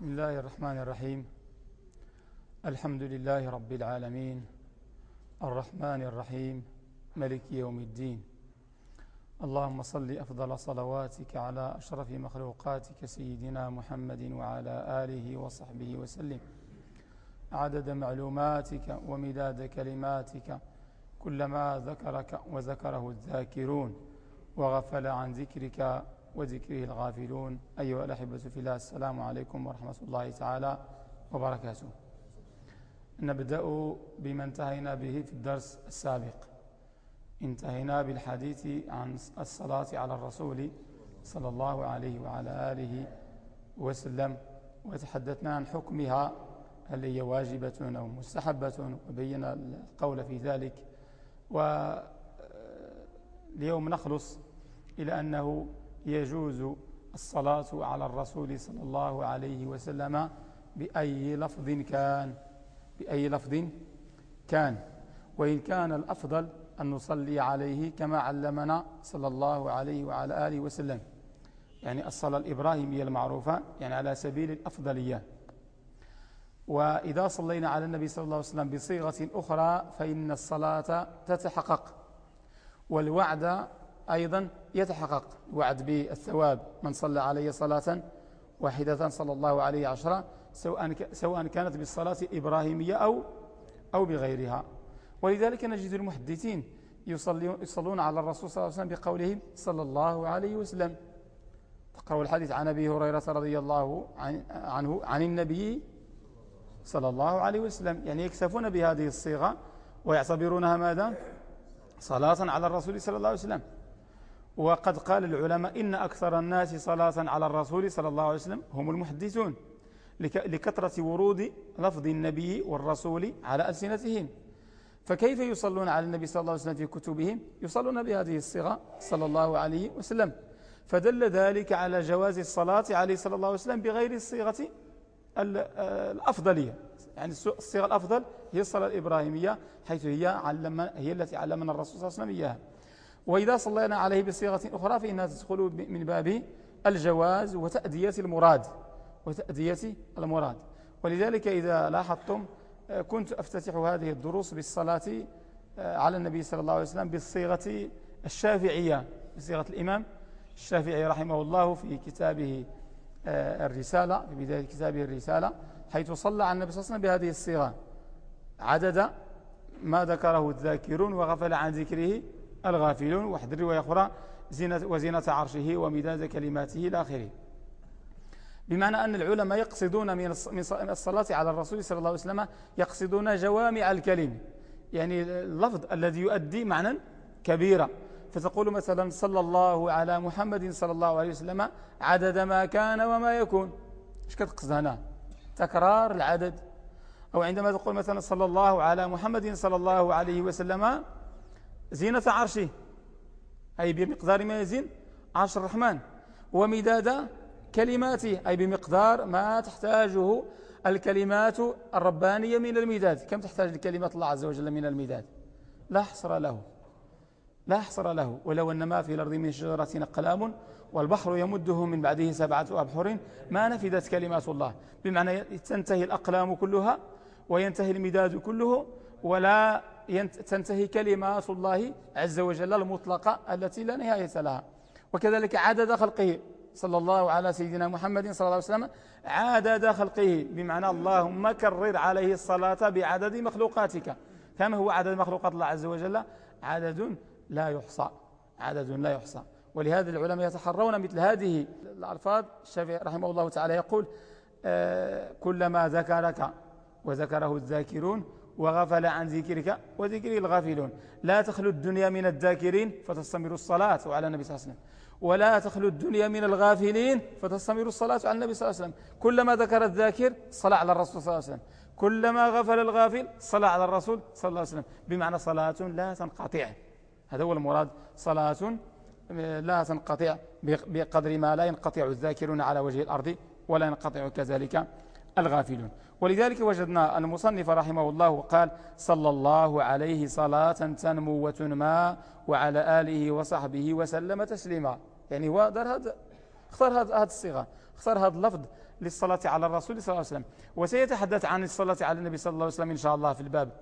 بسم الله الرحمن الرحيم. الحمد لله رب العالمين. الرحمن الرحيم. ملك يوم الدين. اللهم صل أفضل صلواتك على أشرف مخلوقاتك سيدنا محمد وعلى آله وصحبه وسلم. عدد معلوماتك ومداد كلماتك. كلما ذكرك وذكره الذاكرون. وغفل عن ذكرك وذكره الغافلون. أيها الأحبة في الله السلام عليكم ورحمة الله تعالى وبركاته. نبدأ بما انتهينا به في الدرس السابق. انتهينا بالحديث عن الصلاة على الرسول صلى الله عليه وعلى آله وسلم وتحدثنا عن حكمها هل هي واجبة أو مستحبة وبينا القول في ذلك. واليوم نخلص إلى أنه يجوز الصلاة على الرسول صلى الله عليه وسلم بأي لفظ كان بأي لفظ كان. وإن كان الأفضل أن نصلي عليه كما علمنا صلى الله عليه وعلى آله وسلم. يعني الصلاة الإبراهيمية المعروفة يعني على سبيل الأفضلية. وإذا صلينا على النبي صلى الله عليه وسلم بصيغة أخرى فإن الصلاة تتحقق. والوعد أيضا يتحقق وعد بالثواب من صلى عليه صلاة واحدة صلى الله عليه عشرة سواء كانت بالصلاة الإبراهيمية أو أو بغيرها. ولذلك نجد المحدثين يصلون على الرسول صلى الله عليه وسلم بقولهم صلى الله عليه وسلم. تقرأ الحديث عن أبي هريرة رضي الله عنه عن النبي صلى الله عليه وسلم. يعني يكسفون بهذه الصيغة ويعتبرونها ماذا؟ صلاة على الرسول صلى الله عليه وسلم. وقد قال العلماء إن أكثر الناس صلاة على الرسول صلى الله عليه وسلم هم المحدثون لكثرة ورود لفظ النبي والرسول على ألسنتهم. فكيف يصلون على النبي صلى الله عليه وسلم في كتبهم؟ يصلون بهذه الصيغة صلى الله عليه وسلم. فدل ذلك على جواز الصلاة عليه صلى الله عليه وسلم بغير الصيغة الأفضلية. يعني الصيغة الأفضل هي الصلاة الإبراهيمية حيث هي, علم هي التي علمنا الرسول صلى الله عليه وسلم إياها. وإذا صلينا عليه بصيغة أخرى فإنها تدخل من باب الجواز وتأدية المراد وتأدية المراد. ولذلك إذا لاحظتم آه، كنت أفتتح هذه الدروس بالصلاة آه، على النبي صلى الله عليه وسلم بالصيغة الشافعية بصيغة الإمام الشافعي رحمه الله في كتابه آه، الرسالة في بداية كتابه الرسالة حيث صلى على النبي صلى الله عليه وسلم بهذه الصيغة عدد ما ذكره الذاكرون وغفل عن ذكره الغافلون واحد الرواية أخرى زينة وزينة عرشه ومداد كلماته إلى آخره. بمعنى أن العلماء يقصدون من الصلاة على الرسول صلى الله عليه وسلم يقصدون جوامع الكلم. يعني اللفظ الذي يؤدي معنى كبيرا فتقول مثلا صلى الله على محمد صلى الله عليه وسلم عدد ما كان وما يكون. إيش كتقصد هنا؟ تكرار العدد. أو عندما تقول مثلا صلى الله على محمد صلى الله عليه وسلم زينة عرشه. أي بمقدار ما يزين؟ عرش الرحمن. ومداد كلماته أي بمقدار ما تحتاجه الكلمات الربانية من المداد. كم تحتاج لكلمات الله عز وجل من المداد؟ لا حصر له. لا حصر له. ولو أن ما في الأرض من شجرة أقلام والبحر يمده من بعده سبعة أبحر ما نفدت كلمات الله. بمعنى تنتهي الأقلام كلها وينتهي المداد كله ولا تنتهي كلمات الله عز وجل المطلقة التي لا نهاية لها. وكذلك عدد خلقه صلى الله على سيدنا محمد صلى الله عليه وسلم. عدد خلقه بمعنى اللهم كرر عليه الصلاة بعدد مخلوقاتك. كم هو عدد مخلوقات الله عز وجل؟ عدد لا يحصى عدد لا يحصى. ولهذا العلماء يتحرون مثل هذه الألفاظ. الشافعي رحمه الله تعالى يقول آه كلما ذكرك وذكره الذاكرون وغفل عن ذكرك وذكره الغافلون. لا تخلو الدنيا من الذاكرين فتستمر الصلاة على النبي صلى الله عليه وسلم. ولا تخلو الدنيا من الغافلين فتستمر الصلاة على النبي صلى الله عليه وسلم. كلما ذكر الذاكر صلى على الرسول صلى الله عليه وسلم. كلما غفل الغافل صلى على الرسول صلى الله عليه وسلم. بمعنى صلاة لا تنقطع. هذا هو المراد صلاة لا تنقطع بقدر ما لا ينقطع الذاكرون على وجه الأرض ولا ينقطع كذلك الغافلون. ولذلك وجدنا المصنف رحمه الله قال صلى الله عليه صلاة تنمو وتنمى وعلى آله وصحبه وسلم تسليما. يعني هو دار هذا اختار هذه الصيغة. اختار هذا اللفظ للصلاة على الرسول صلى الله عليه وسلم. وسيتحدث عن الصلاة على النبي صلى الله عليه وسلم إن شاء الله في الباب.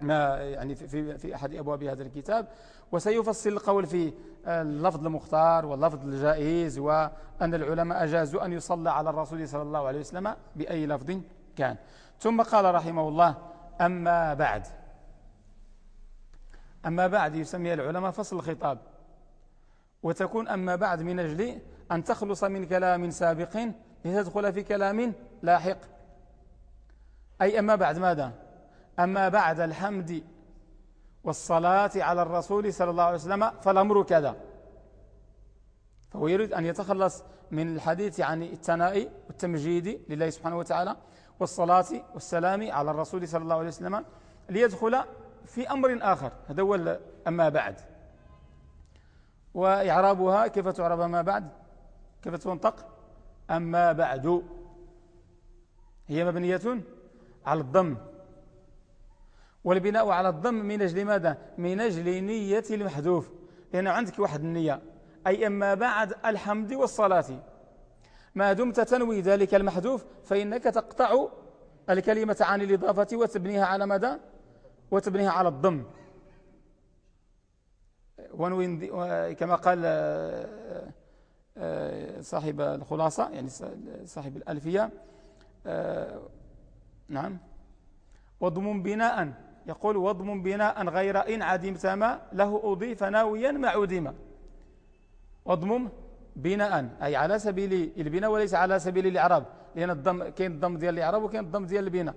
ما يعني في, في أحد أبواب هذا الكتاب. وسيفصل القول في اللفظ المختار واللفظ الجائز وأن العلماء أجازوا أن يصلى على الرسول صلى الله عليه وسلم بأي لفظ. كان. ثم قال رحمه الله أما بعد. أما بعد يسمي العلماء فصل الخطاب. وتكون أما بعد من أجل أن تخلص من كلام سابق لتدخل في كلام لاحق. أي أما بعد ماذا؟ أما بعد الحمد والصلاة على الرسول صلى الله عليه وسلم فالأمر كذا. فهو يريد أن يتخلص من الحديث عن الثناء والتمجيد لله سبحانه وتعالى والصلاة والسلام على الرسول صلى الله عليه وسلم ليدخل في أمر آخر. هذا هو أما بعد. وإعرابها كيف تعرب ما بعد؟ كيف تنطق؟ أما بعد. هي مبنية على الضم. والبناء على الضم من أجل ماذا؟ من أجل نية المحذوف. لأن عندك واحد النية. أي أما بعد الحمد والصلاة. ما دمت تنوي ذلك المحذوف فإنك تقطع الكلمة عن الإضافة وتبنيها على ماذا؟ وتبنيها على الضم. كما قال آه، آه، صاحب الخلاصة يعني صاحب الألفية آه، نعم. وضم بناء يقول وضم بناء غير إن عدمت ما له أضيف ناويا مع عدم. وضم بناء أي على سبيل البناء وليس على سبيل الإعراب. لأن الضم كاين الضم ديال الإعراب وكاين الضم ديال البناء.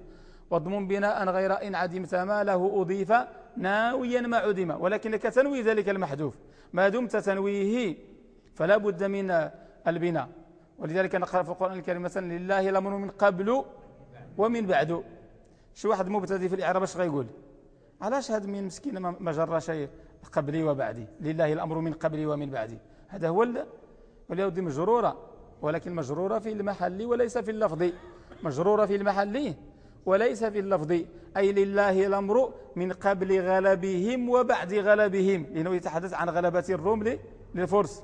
وضم بناء غير إن عدمت ما له أضيف ناويا مع عدم. ولكنك تنوي ذلك المحذوف. ما دمت تنويه فلا بد من البناء. ولذلك نقرأ في القرآن الكريم مثلا لله الأمر من قبل ومن بعد. شي واحد مبتدي في الإعراب اش غيقول؟ علاش هذا من مسكين ما جرى شيء قبلي وبعدي؟ لله الأمر من قبلي ومن بعدي. هذا هو واليهود مجرورة ولكن مجرورة في المحل وليس في اللفظ. مجرورة في المحل وليس في اللفظ. أي لله الأمر من قبل غلبهم وبعد غلبهم. لأنه يتحدث عن غلبة الروم للفرس.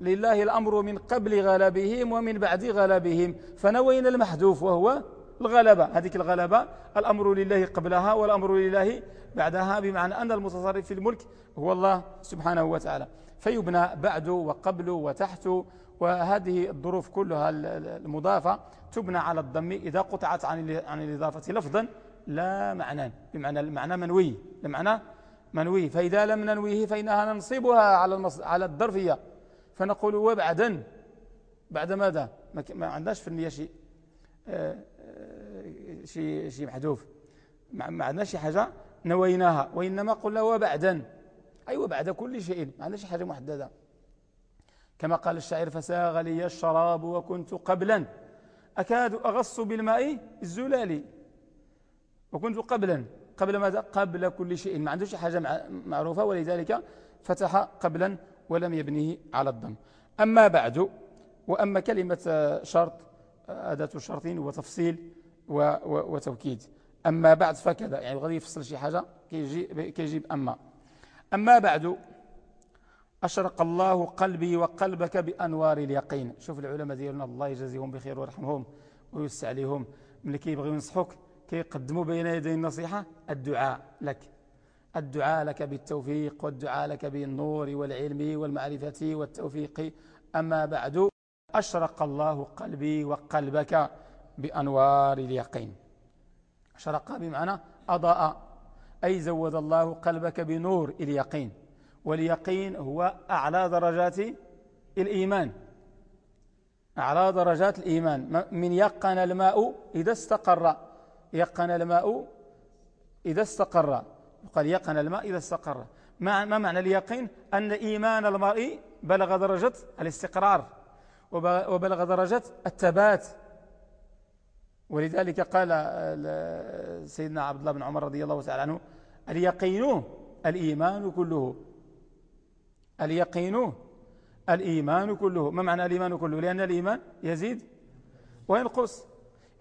لله الأمر من قبل غلبهم ومن بعد غلبهم. فنوينا المحذوف وهو الغلبة. هذه الغلبة الأمر لله قبلها والأمر لله بعدها بمعنى أن المتصرف في الملك هو الله سبحانه وتعالى. فيبنى بعد وقبل وتحت وهذه الظروف كلها المضافة تبنى على الضم. إذا قطعت عن عن الإضافة لفظا لا معنى بمعنى المعنى منوي المعنى منوي. فإذا لم ننويه فإنها ننصبها على على الظرفية. فنقول وبعدا بعد ماذا؟ ما عندناش في النية شيء آه، آه، شيء شيء محذوف. ما عندناش شي حاجة نويناها وإنما قلنا وبعدا. أي وبعد كل شيء. ما عندناش حاجة محددة. كما قال الشاعر فساغ لي الشراب وكنت قبلا. أكاد أغص بالماء الزلال وكنت قبلا. قبل ماذا؟ قبل كل شيء. ما عندوش حاجة معروفة. ولذلك فتح قبلا ولم يبنيه على الضم. أما بعد وأما كلمة شرط أداة شرط وتفصيل وتوكيد. أما بعد فكذا. يعني غادي يفصل شي حاجة كيجيب, كيجيب أما. أما بعد أشرق الله قلبي وقلبك بأنوار اليقين. شوف العلماء ديالنا الله يجازيهم بخير ويرحمهم ويوسع عليهم. ملي كيبغيو ينصحوك كيقدموا بين يدي النصيحة الدعاء لك. الدعاء لك بالتوفيق والدعاء لك بالنور والعلم والمعرفة والتوفيق. أما بعد أشرق الله قلبي وقلبك بأنوار اليقين. أشرق بمعنى أضاء أي زود الله قلبك بنور اليقين. واليقين هو أعلى درجات الإيمان. أعلى درجات الإيمان. من يقن الماء إذا استقر. يقن الماء إذا استقر. قال يقن الماء إذا استقر. ما معنى اليقين؟ أن إيمان المرء بلغ درجة الاستقرار وبلغ درجة الثبات. ولذلك قال سيدنا عبد الله بن عمر رضي الله تعالى عنه اليقين الإيمان كله. اليقين الإيمان كله. ما معنى الإيمان كله؟ لأن الإيمان يزيد وينقص.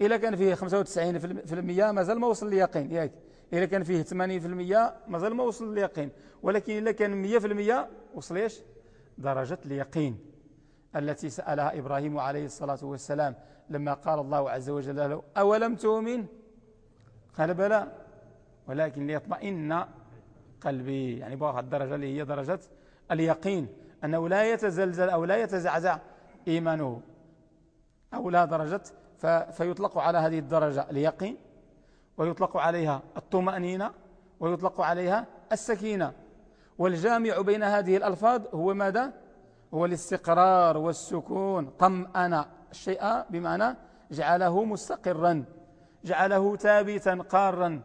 إذا كان فيه 95% ما زال ما وصل اليقين ياك. إذا كان فيه 80% ما زال ما وصل اليقين ولكن إذا كان 100% وصل إيش؟ درجة اليقين التي سألها إبراهيم عليه الصلاة والسلام. لما قال الله عز وجل له أولم تؤمن؟ قال بلى. ولكن ليطمئن قلبي. يعني بغى الدرجة اللي هي درجة اليقين أنه لا يتزلزل أو لا يتزعزع إيمانه. أو لا درجة. فيطلق على هذه الدرجة اليقين ويطلق عليها الطمأنينة ويطلق عليها السكينة. والجامع بين هذه الألفاظ هو ماذا؟ هو الاستقرار والسكون. طمأن الشيء بمعنى جعله مستقرا جعله ثابتا قارا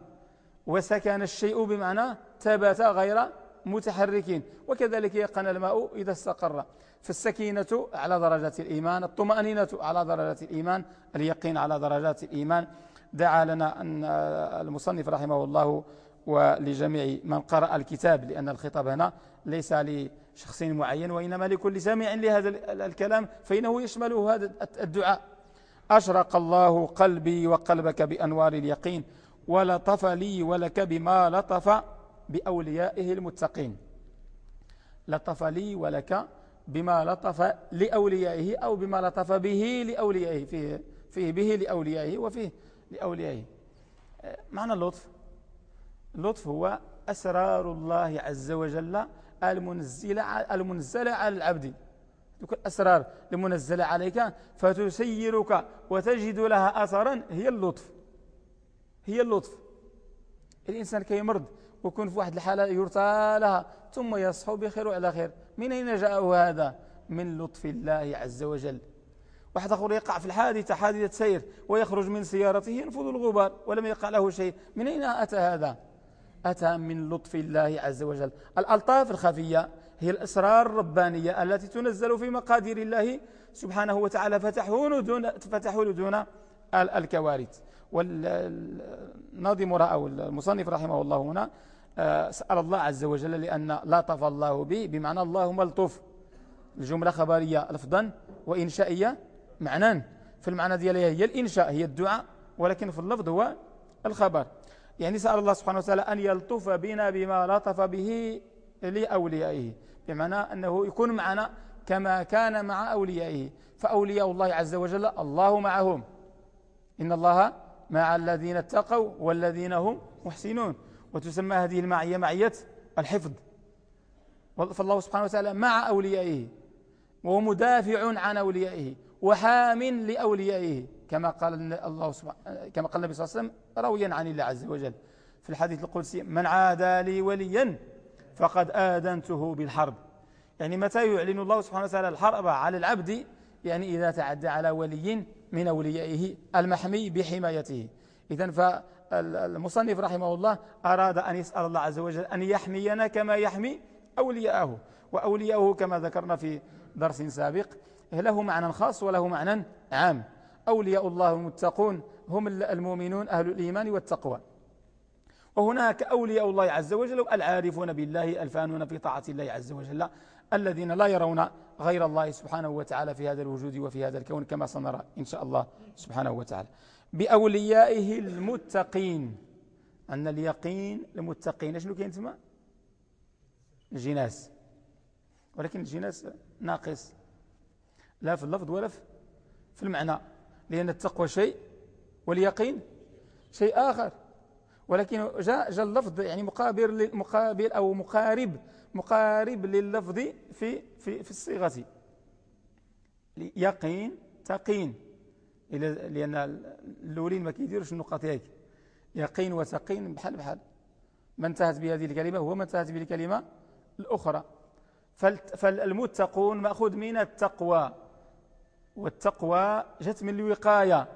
وسكن الشيء بمعنى ثبت غير متحركين. وكذلك يقن الماء إذا استقر. فالسكينة على درجة الإيمان الطمأنينة على درجة الإيمان اليقين على درجات الإيمان. دعا لنا أن المصنف رحمه الله ولجميع من قرأ الكتاب لأن الخطاب هنا ليس لشخص معين وإنما لكل سامع لهذا الكلام فإنه يشمله هذا الدعاء. أشرق الله قلبي وقلبك بأنوار اليقين ولطف لي ولك بما لطف بأوليائه المتقين. لطف لي ولك بما لطف لأوليائه أو بما لطف به لأوليائه فيه, فيه به لأوليائه وفيه لأوليائه. معنى اللطف؟ اللطف هو أسرار الله عز وجل المنزلة, المنزلة على العبد. تلك الأسرار. المنزلة عليك فتسيرك وتجد لها أثرا هي اللطف. هي اللطف. الإنسان كيمرض ويكون في واحد الحالة يرتى لها ثم يصحو بخير وعلى خير. من أين جاءه هذا؟ من لطف الله عز وجل. واحد آخر يقع في الحادثة حادثة سير ويخرج من سيارته ينفذ الغبار ولم يقع له شيء. من أين أتى هذا؟ أتى من لطف الله عز وجل. الألطاف الخفية هي الأسرار الربانية التي تنزل في مقادير الله سبحانه وتعالى. فتحول دون, فتحول دون الكوارث. والناظم أو المصنف رحمه الله هنا آه، سأل الله عز وجل لأن لطف الله به بمعنى اللهم الطف الجملة خبرية لفظا وإنشائية معنى في المعنى ديالها هي الإنشاء هي الدعاء ولكن في اللفظ هو الخبر. يعني سأل الله سبحانه وتعالى أن يلطف بنا بما لطف به لأوليائه بمعنى أنه يكون معنا كما كان مع أوليائه. فأولياء الله عز وجل الله معهم. إن الله مع الذين اتقوا والذين هم محسنون. وتسمى هذه المعية معية الحفظ. فالله سبحانه وتعالى مع أوليائه ومدافع عن أوليائه وحام لأوليائه. كما قال الله سبحانه كما قال النبي صلى الله عليه وسلم رويا عن الله عز وجل. في الحديث القدسي من عادى لي وليا فقد آذنته بالحرب. يعني متى يعلن الله سبحانه وتعالى الحرب على العبد؟ يعني إذا تعدى على ولي من أوليائه المحمي بحمايته. إذا فالمصنف رحمه الله أراد أن يسأل الله عز وجل أن يحمينا كما يحمي أولياءه وأولياءه كما ذكرنا في درس سابق له معنى خاص وله معنى عام. أولياء الله المتقون هم المؤمنون أهل الإيمان والتقوى. وهناك أولياء الله عز وجل العارفون بالله الفانون في طاعة الله عز وجل الذين لا يرون غير الله سبحانه وتعالى في هذا الوجود وفي هذا الكون كما سنرى إن شاء الله سبحانه وتعالى. بأوليائه المتقين. أن اليقين المتقين شنو كاين تما؟ الجناس. ولكن الجناس ناقص. لا في اللفظ ولا في المعنى. لأن التقوى شيء واليقين شيء آخر. ولكن جاء جاء اللفظ يعني مقابل مقابل أو مقارب مقارب لللفظ في في في الصيغة. يقين تقين. لأن الأولين ما كيديروش النقط هيك. يقين وتقين بحال بحال. ما انتهت بهذه الكلمة هو ما انتهت به الكلمة الأخرى فالمتقون مأخوذ من التقوى. والتقوى جت من الوقاية.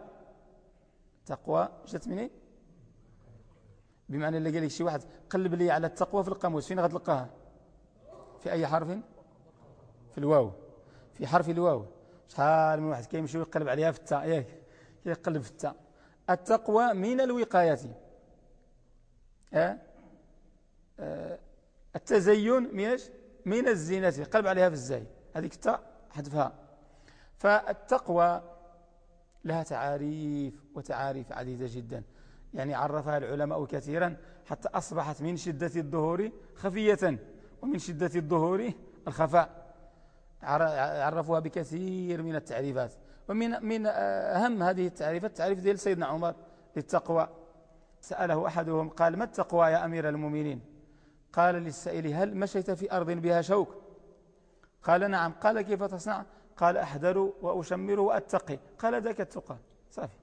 التقوى جت من بمعنى اللي قال لك شي واحد قلب لي على التقوى في القاموس فين غتلقاها؟ في أي حرف؟ في الواو. في حرف الواو. شحال من واحد كيمشي ويقلب عليها في التاء ياك يقلب في التاء التقوى من الوقاية. أه؟ أه التزين من من الزينة. قلب عليها في الزاي. هذيك التاء حذفها. فالتقوى لها تعاريف وتعاريف عديدة جدا. يعني عرفها العلماء كثيرا حتى أصبحت من شدة الظهور خفية ومن شدة الظهور الخفاء. عرفوها بكثير من التعريفات. ومن من أهم هذه التعريفات التعريف ديال سيدنا عمر للتقوى. سأله أحدهم قال ما التقوى يا أمير المؤمنين؟ قال للسائل هل مشيت في أرض بها شوك؟ قال نعم. قال كيف تصنع؟ قال أحذر وأشمر وأتقي. قال ذاك التقى. صافي.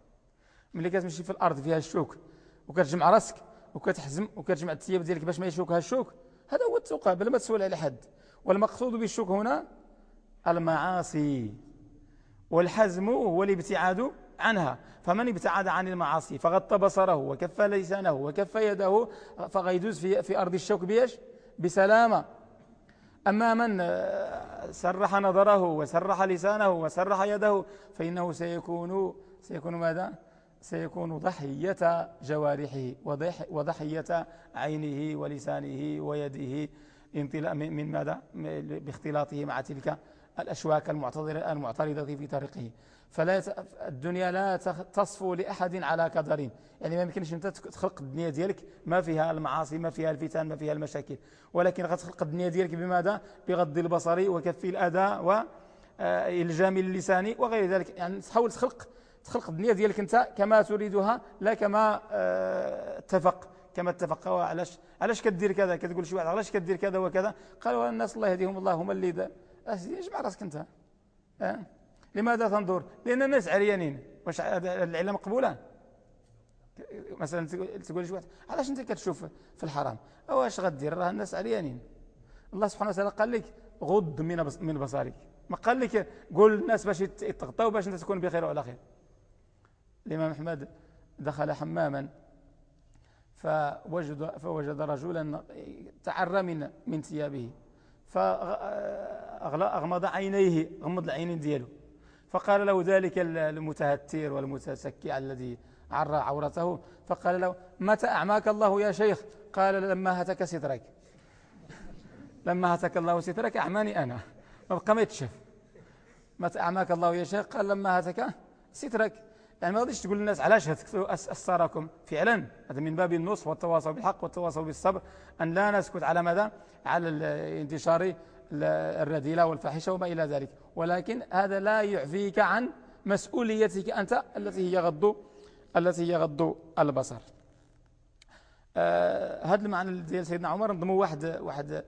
ملي كتمشي في الأرض فيها الشوك وكتجمع راسك وكتحزم وكتجمع الثياب ديالك باش ما يشوكها الشوك هذا هو التقى بلا ما تسول على حد. والمقصود بالشوك هنا المعاصي. والحزم هو الابتعاد عنها. فمن ابتعد عن المعاصي فغط بصره وكف لسانه وكف يده فغيدوز في, في أرض الشوك بيش بسلامة. أما من سرح نظره وسرح لسانه وسرح يده فإنه سيكون سيكون ماذا؟ سيكون ضحية جوارحه وضحية عينه ولسانه ويده من ماذا؟ باختلاطه مع تلك الأشواك المعترضة في طريقه فلا الدنيا لا تصفو لأحد على قدر يعني ما يمكنش أنت تخلق الدنيا ديالك ما فيها المعاصي ما فيها الفتن ما فيها المشاكل. ولكن غتخلق الدنيا ديالك بماذا؟ بغض البصر وكف الأداء وإلجام اللسان وغير ذلك. يعني تحاول تخلق تخلق الدنيا ديالك أنت كما تريدها لا كما آه، اتفق. كما اتفق. علاش علاش كدير كذا؟ كتقول شي واحد علاش كدير كذا وكذا؟ قالوا الناس الله يهديهم الله هما اللي اجمع راسك أنت. أه؟ لماذا تنظر؟ لأن الناس عريانين. واش العلة مقبولة؟ مثلا تقول شي واحد علاش أنت كتشوف في الحرام؟ واش غدير؟ راه الناس عريانين. الله سبحانه وتعالى قال لك غض من من بصرك ما قال لك قول للناس باش يتغطوا باش أنت تكون بخير وعلى خير. الإمام أحمد دخل حماما فوجد فوجد رجلا تعرى من من ثيابه فأغمض عينيه غمض العينين دياله. فقال له ذلك المتهتر والمتسكع الذي عرى عورته. فقال له متى أعماك الله يا شيخ؟ قال لما هتك سترك. لما هتك الله سترك أعماني أنا. ما يتشف متى أعماك الله يا شيخ؟ قال لما هتك سترك. يعني ما غاديش تقول للناس علاش أستركم فعلا هذا من باب النصح والتواصل بالحق والتواصل بالصبر أن لا نسكت على ماذا؟ على انتشار الرذيلة والفاحشة وما إلى ذلك. ولكن هذا لا يعفيك عن مسؤوليتك أنت التي هي غض التي هي البصر. آه هذا المعنى ديال سيدنا عمر. نظموا واحد واحد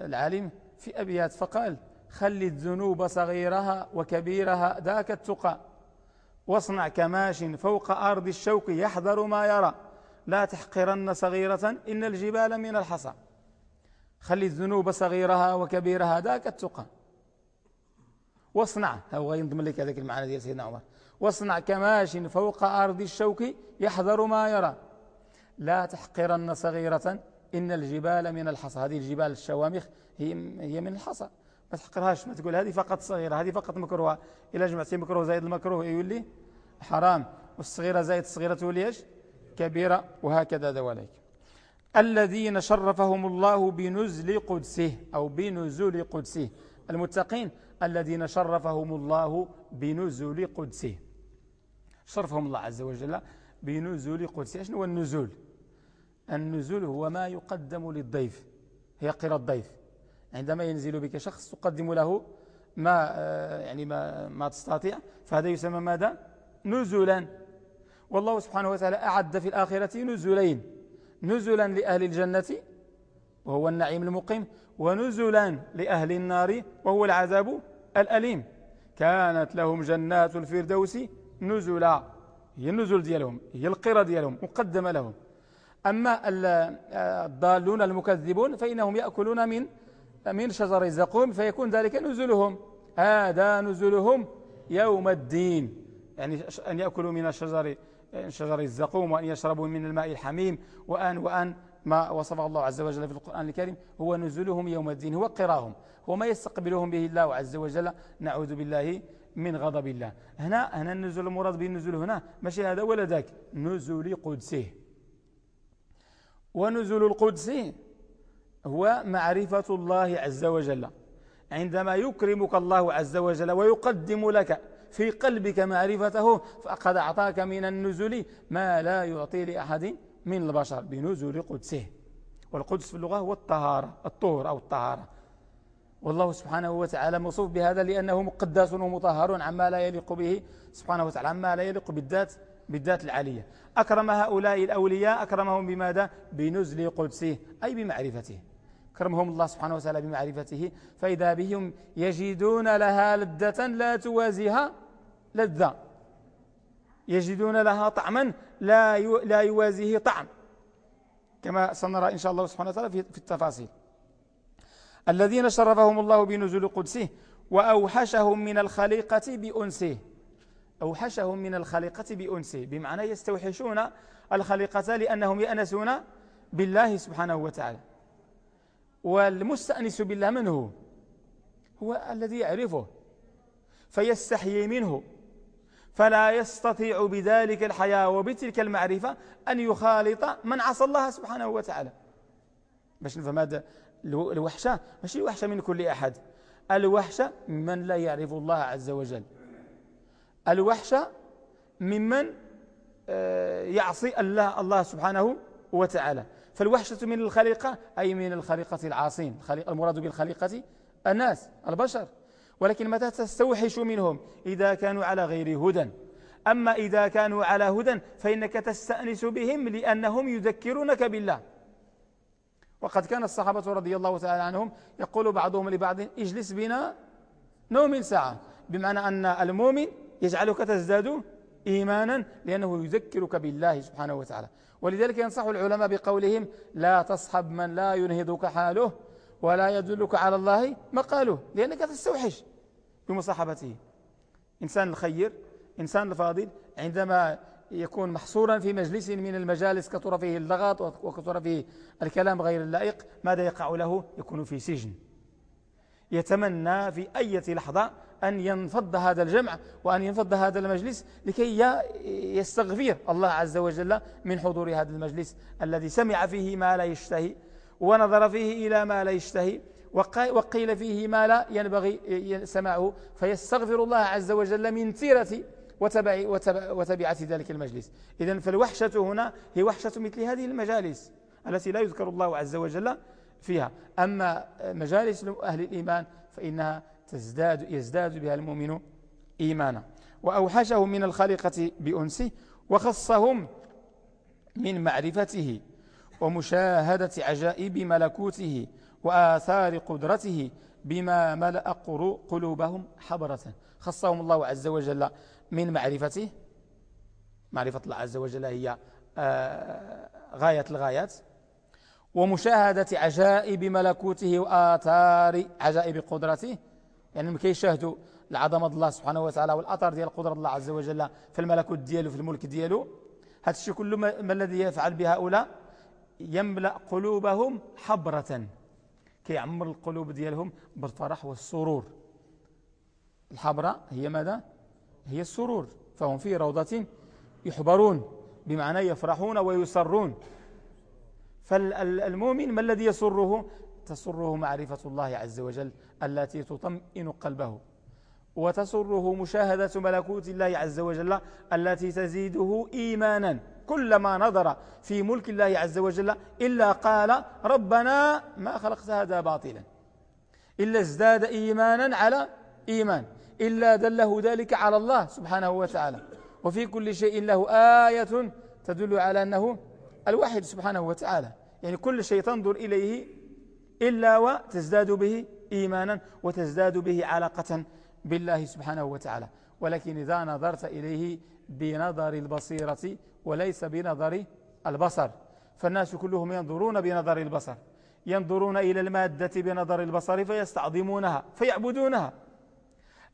العالم في أبيات فقال خلي الذنوب صغيرها وكبيرها ذاك التقى واصنع كماش فوق أرض الشوك يحذر ما يرى لا تحقرن صغيرة إن الجبال من الحصى. خلي الذنوب صغيرها وكبيرها ذاك التقى. واصنع. هو ينضم لك هذاك المعنى ديال سيدنا عمر. واصنع كماش فوق أرض الشوك يحذر ما يرى. لا تحقرن صغيرة إن الجبال من الحصى. هذه الجبال الشوامخ هي هي من الحصى. ما تحقرهاش ما تقول هذه فقط صغيرة هذه فقط مكروهة. إلا جمعتي مكروه زائد المكروه يولي حرام. والصغيرة زائد الصغيرة تولي كبيرة وهكذا ذلك الذين شرفهم الله بنزل قدسه أو بنزول قدسه. المتقين الذين شرفهم الله بنزول قدسه. شرفهم الله عز وجل بنزول قدسه. شنو هو النزول؟ النزول هو ما يقدم للضيف. هي قرى الضيف. عندما ينزل بك شخص تقدم له ما آه، يعني ما, ما تستطيع فهذا يسمى ماذا؟ نزلا والله سبحانه وتعالى أعد في الآخرة نزلين نزلا لأهل الجنة وهو النعيم المقيم ونزلا لأهل النار وهو العذاب الأليم. كانت لهم جنات الفردوس نزلا هي النزل ديالهم هي القرى ديالهم مقدمة لهم. أما الضالون المكذبون فإنهم يأكلون من من شجر الزقوم فيكون ذلك نزلهم. هذا نزلهم يوم الدين يعني أن يأكلوا من الشجر شجر الزقوم وأن يشربوا من الماء الحميم. وأن وأن ما وصف الله عز وجل في القرآن الكريم هو نزلهم يوم الدين هو قراهم هو ما يستقبلهم به الله عز وجل. نعوذ بالله من غضب الله. هنا هنا النزول المراد به النزول هنا. ماشي هذا ولا ذاك؟ نزول قدسه. ونزول القدس هو معرفة الله عز وجل. عندما يكرمك الله عز وجل ويقدم لك في قلبك معرفته فقد أعطاك من النزل ما لا يعطي لأحد من البشر بنزل قدسه. والقدس في اللغة هو الطهارة الطهر أو الطهارة. والله سبحانه وتعالى موصوف بهذا لأنه مقدس ومطهر عما لا يليق به سبحانه وتعالى عما لا يليق بالذات بالذات العالية. أكرم هؤلاء الأولياء أكرمهم بماذا؟ بنزل قدسه أي بمعرفته. كرمهم الله سبحانه وتعالى بمعرفته فإذا بهم يجدون لها لذة لا توازيها لذة يجدون لها طعما لا لا يوازيه طعم. كما سنرى إن شاء الله سبحانه وتعالى في التفاصيل. الذين شرفهم الله بنزول قدسه وأوحشهم من الخليقة بأنسه. أوحشهم من الخليقة بأنسه. بمعنى يستوحشون الخليقة لأنهم يأنسون بالله سبحانه وتعالى. والمستأنس بالله من هو؟ هو الذي يعرفه فيستحيي منه. فلا يستطيع بذلك الحياة وبتلك المعرفة أن يخالط من عصى الله سبحانه وتعالى. باش نفهم هذا الوحشة؟ ماشي الوحشة من كل أحد. الوحشة من لا يعرف الله عز وجل. الوحشة ممن آه، يعصي الله الله سبحانه وتعالى. فالوحشة من الخليقة أي من الخليقة العاصين المراد بالخليقة الناس البشر. ولكن متى تستوحش منهم؟ إذا كانوا على غير هدى. أما إذا كانوا على هدى فإنك تستأنس بهم لأنهم يذكرونك بالله. وقد كان الصحابة رضي الله تعالى عنهم يقول بعضهم لبعض اجلس بنا نوم ساعة. بمعنى أن المؤمن يجعلك تزداد إيمانا لأنه يذكرك بالله سبحانه وتعالى. ولذلك ينصح العلماء بقولهم لا تصحب من لا ينهضك حاله ولا يدلك على الله مقاله لأنك تستوحش بمصاحبته. إنسان الخير إنسان الفاضل عندما يكون محصورا في مجلس من المجالس كثر فيه اللغط وكثر فيه الكلام غير اللائق ماذا يقع له؟ يكون في سجن. يتمنى في أي لحظة أن ينفض هذا الجمع وأن ينفض هذا المجلس لكي يستغفر الله عز وجل من حضور هذا المجلس الذي سمع فيه ما لا يشتهي. ونظر فيه إلى ما لا يشتهي وقيل فيه ما لا ينبغي سماعه. فيستغفر الله عز وجل من سيرة وتبع وتبعة ذلك المجلس. إذا فالوحشة هنا هي وحشة مثل هذه المجالس التي لا يذكر الله عز وجل فيها. أما مجالس أهل الإيمان فإنها تزداد يزداد بها المؤمن إيمانا. وأوحشهم من الخليقة بأنسه وخصهم من معرفته. ومشاهدة عجائب ملكوته وآثار قدرته بما ملأ قلوبهم حبرة. خصهم الله عز وجل من معرفته. معرفة الله عز وجل هي آه، غاية الغايات. ومشاهدة عجائب ملكوته وآثار عجائب قدرته. يعني مكي يشاهدوا العظمة الله سبحانه وتعالى والأثر ديال قدرة الله عز وجل في الملكوت ديالو في الملك ديالو هذا الشيء كله ما الذي يفعل بهؤلاء يملأ قلوبهم حبرة. كيعمر القلوب ديالهم بالفرح والسرور. الحبرة هي ماذا؟ هي السرور. فهم في روضة يحبرون بمعنى يفرحون ويسرون. فالمؤمن ما الذي يسره؟ تسره معرفة الله عز وجل التي تطمئن قلبه. وتسره مشاهدة ملكوت الله عز وجل التي تزيده إيمانا كلما نظر في ملك الله عز وجل إلا قال ربنا ما خلقت هذا باطلا إلا ازداد إيمانا على إيمان إلا دله ذلك على الله سبحانه وتعالى وفي كل شيء له آية تدل على أنه الواحد سبحانه وتعالى يعني كل شيء تنظر إليه إلا وتزداد به إيمانا وتزداد به علاقة بالله سبحانه وتعالى. ولكن إذا نظرت إليه بنظر البصيرة وليس بنظر البصر فالناس كلهم ينظرون بنظر البصر. ينظرون إلى المادة بنظر البصر فيستعظمونها فيعبدونها.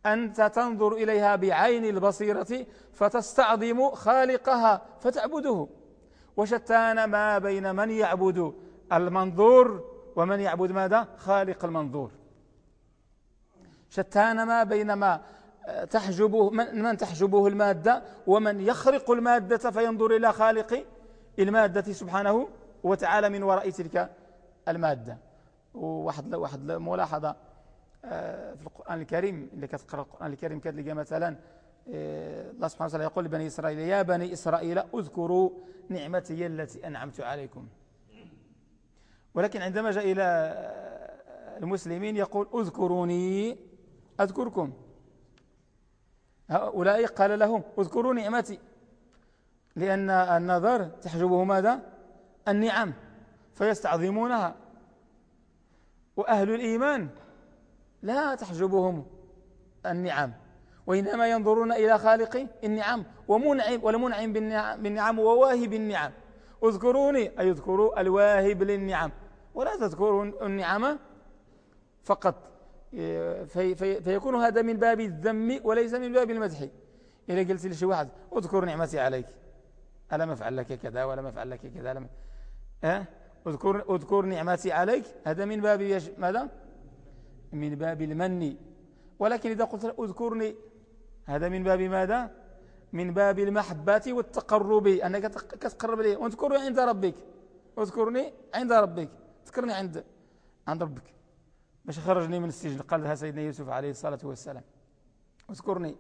أنت تنظر إليها بعين البصيرة فتستعظم خالقها فتعبده. وشتان ما بين من يعبد المنظور ومن يعبد ماذا؟ خالق المنظور. شتان ما بين ما تحجبه من تحجبه المادة ومن يخرق المادة فينظر إلى خالق المادة سبحانه وتعالى من وراء تلك المادة. وواحد واحد ملاحظة آه، في القرآن الكريم اللي كتقرأ القرآن الكريم كتلقى مثلا آه، الله سبحانه وتعالى يقول لبني إسرائيل يا بني إسرائيل اذكروا نعمتي التي أنعمت عليكم. ولكن عندما جاء إلى المسلمين يقول اذكروني أذكركم. هؤلاء قال لهم اذكروا نعمتي. لأن النظر تحجبه ماذا؟ النعم فيستعظمونها. وأهل الإيمان لا تحجبهم النعم وإنما ينظرون إلى خالق النعم ومنعم والمنعم بالنعم وواهب النعم. اذكروني أي اذكروا الواهب للنعم. ولا تذكروا النعم فقط. في في فيكون هذا من باب الذم وليس من باب المدح. إذا قلت لشي واحد أذكر نعمتي عليك. ألم أفعل لك كذا ولم أفعل لك كذا لم أه؟ أذكر, أذكر نعمتي عليك. هذا من باب يش... ماذا؟ من باب المن ولكن إذا قلت أذكرني هذا من باب ماذا؟ من باب المحبة والتقرب. أنك تقرب لي. واذكرني عند ربك. أذكرني عند ربك. اذكرني عند عند ربك. باش خرجني من السجن. قالها سيدنا يوسف عليه الصلاة والسلام. اذكرني.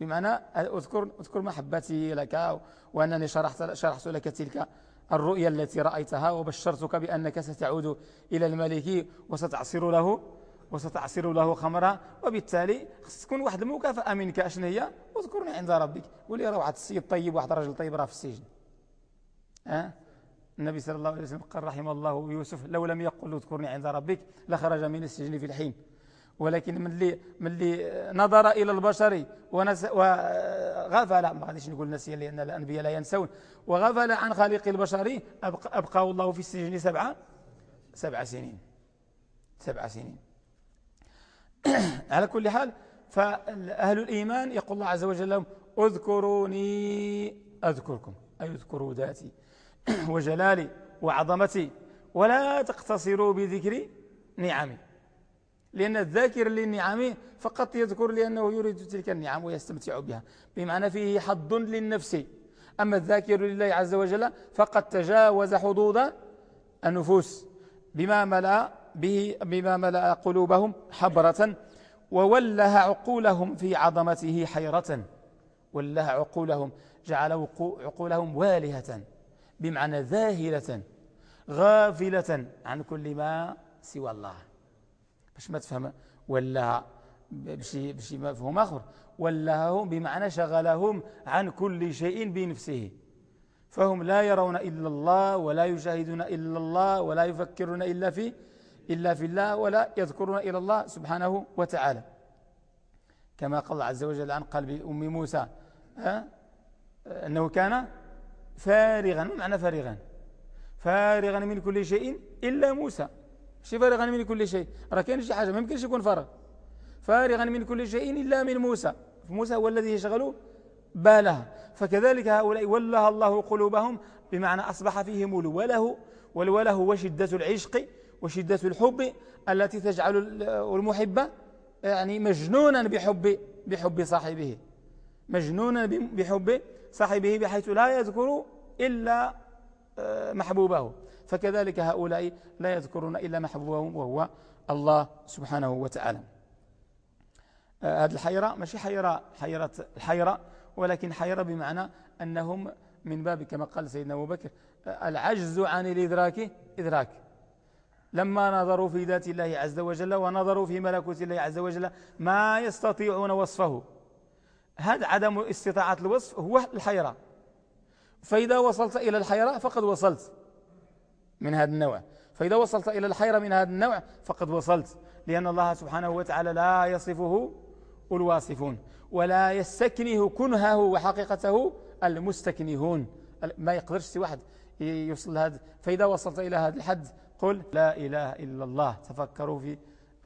بمعنى اذكر, اذكر محبتي لك وأنني شرحت, شرحت لك تلك الرؤيا التي رأيتها وبشرتك بأنك ستعود إلى الملك وستعصر له وستعصر له خمرا. وبالتالي تكون واحد المكافأة منك أشن هي واذكرني عند ربك. ولي راه واحد السيد طيب واحد رجل طيب راه في السجن. أه؟ النبي صلى الله عليه وسلم قال رحم الله يوسف لو لم يقل اذكرني عند ربك لخرج من السجن في الحين. ولكن من اللي من اللي نظر إلى البشر ونس وغفل ما غاديش نقول نسي لأن الأنبياء لا ينسون. وغفل عن خالق البشر أبقاه الله في السجن سبعة سبع سنين. سبع سنين. على كل حال فأهل الإيمان يقول الله عز وجل لهم اذكروني أذكركم أي اذكروا ذاتي. وجلالي وعظمتي ولا تقتصروا بذكر نعمي. لأن الذاكر للنعم فقط يذكر لأنه يريد تلك النعم ويستمتع بها. بمعنى فيه حظ للنفس. أما الذاكر لله عز وجل فقد تجاوز حدود النفوس بما ملأ به بما ملأ قلوبهم حبرة ووله عقولهم في عظمته حيرة. وله عقولهم جعل عقولهم والهة. بمعنى ذاهلة غافلة عن كل ما سوى الله. باش ما تفهم ولا بشي, بشي مفهوم آخر ولهم بمعنى شغلهم عن كل شيء بنفسه. فهم لا يرون إلا الله ولا يشاهدون إلا الله ولا يفكرون إلا في إلا في الله ولا يذكرون إلى الله سبحانه وتعالى. كما قال الله عز وجل عن قلب أم موسى أنه كان فارغا ما معنى فارغا؟ فارغا من كل شيء إلا موسى. شي فارغا من كل شيء. راه كاين شي حاجة ما يمكنش يكون فارغ. فارغا من كل شيء إلا من موسى. موسى هو الذي يشغل بالها فكذلك هؤلاء ولها الله قلوبهم بمعنى أصبح فيهم الوله. والوله هو شدة العشق وشدة الحب التي تجعل المحب يعني مجنونا بحب بحب صاحبه. مجنونا بحب صاحبه بحيث لا يذكر إلا آه، محبوبه. فكذلك هؤلاء لا يذكرون إلا محبوبهم وهو الله سبحانه وتعالى. آه، هذه الحيرة ماشي حيرة حيرة الحيرة ولكن حيرة بمعنى أنهم من باب كما قال سيدنا أبو بكر آه، العجز عن الإدراك إدراك. لما نظروا في ذات الله عز وجل ونظروا في ملكوت الله عز وجل ما يستطيعون وصفه. هذا عدم استطاعة الوصف هو الحيرة. فإذا وصلت إلى الحيرة فقد وصلت من هذا النوع. فإذا وصلت إلى الحيرة من هذا النوع فقد وصلت لأن الله سبحانه وتعالى لا يصفه الواصفون ولا يستكنه كنهه وحقيقته المستكنهون. ما يقدرش سي واحد يوصل لهذا. فإذا وصلت إلى هذا الحد قل لا إله إلا الله تفكروا في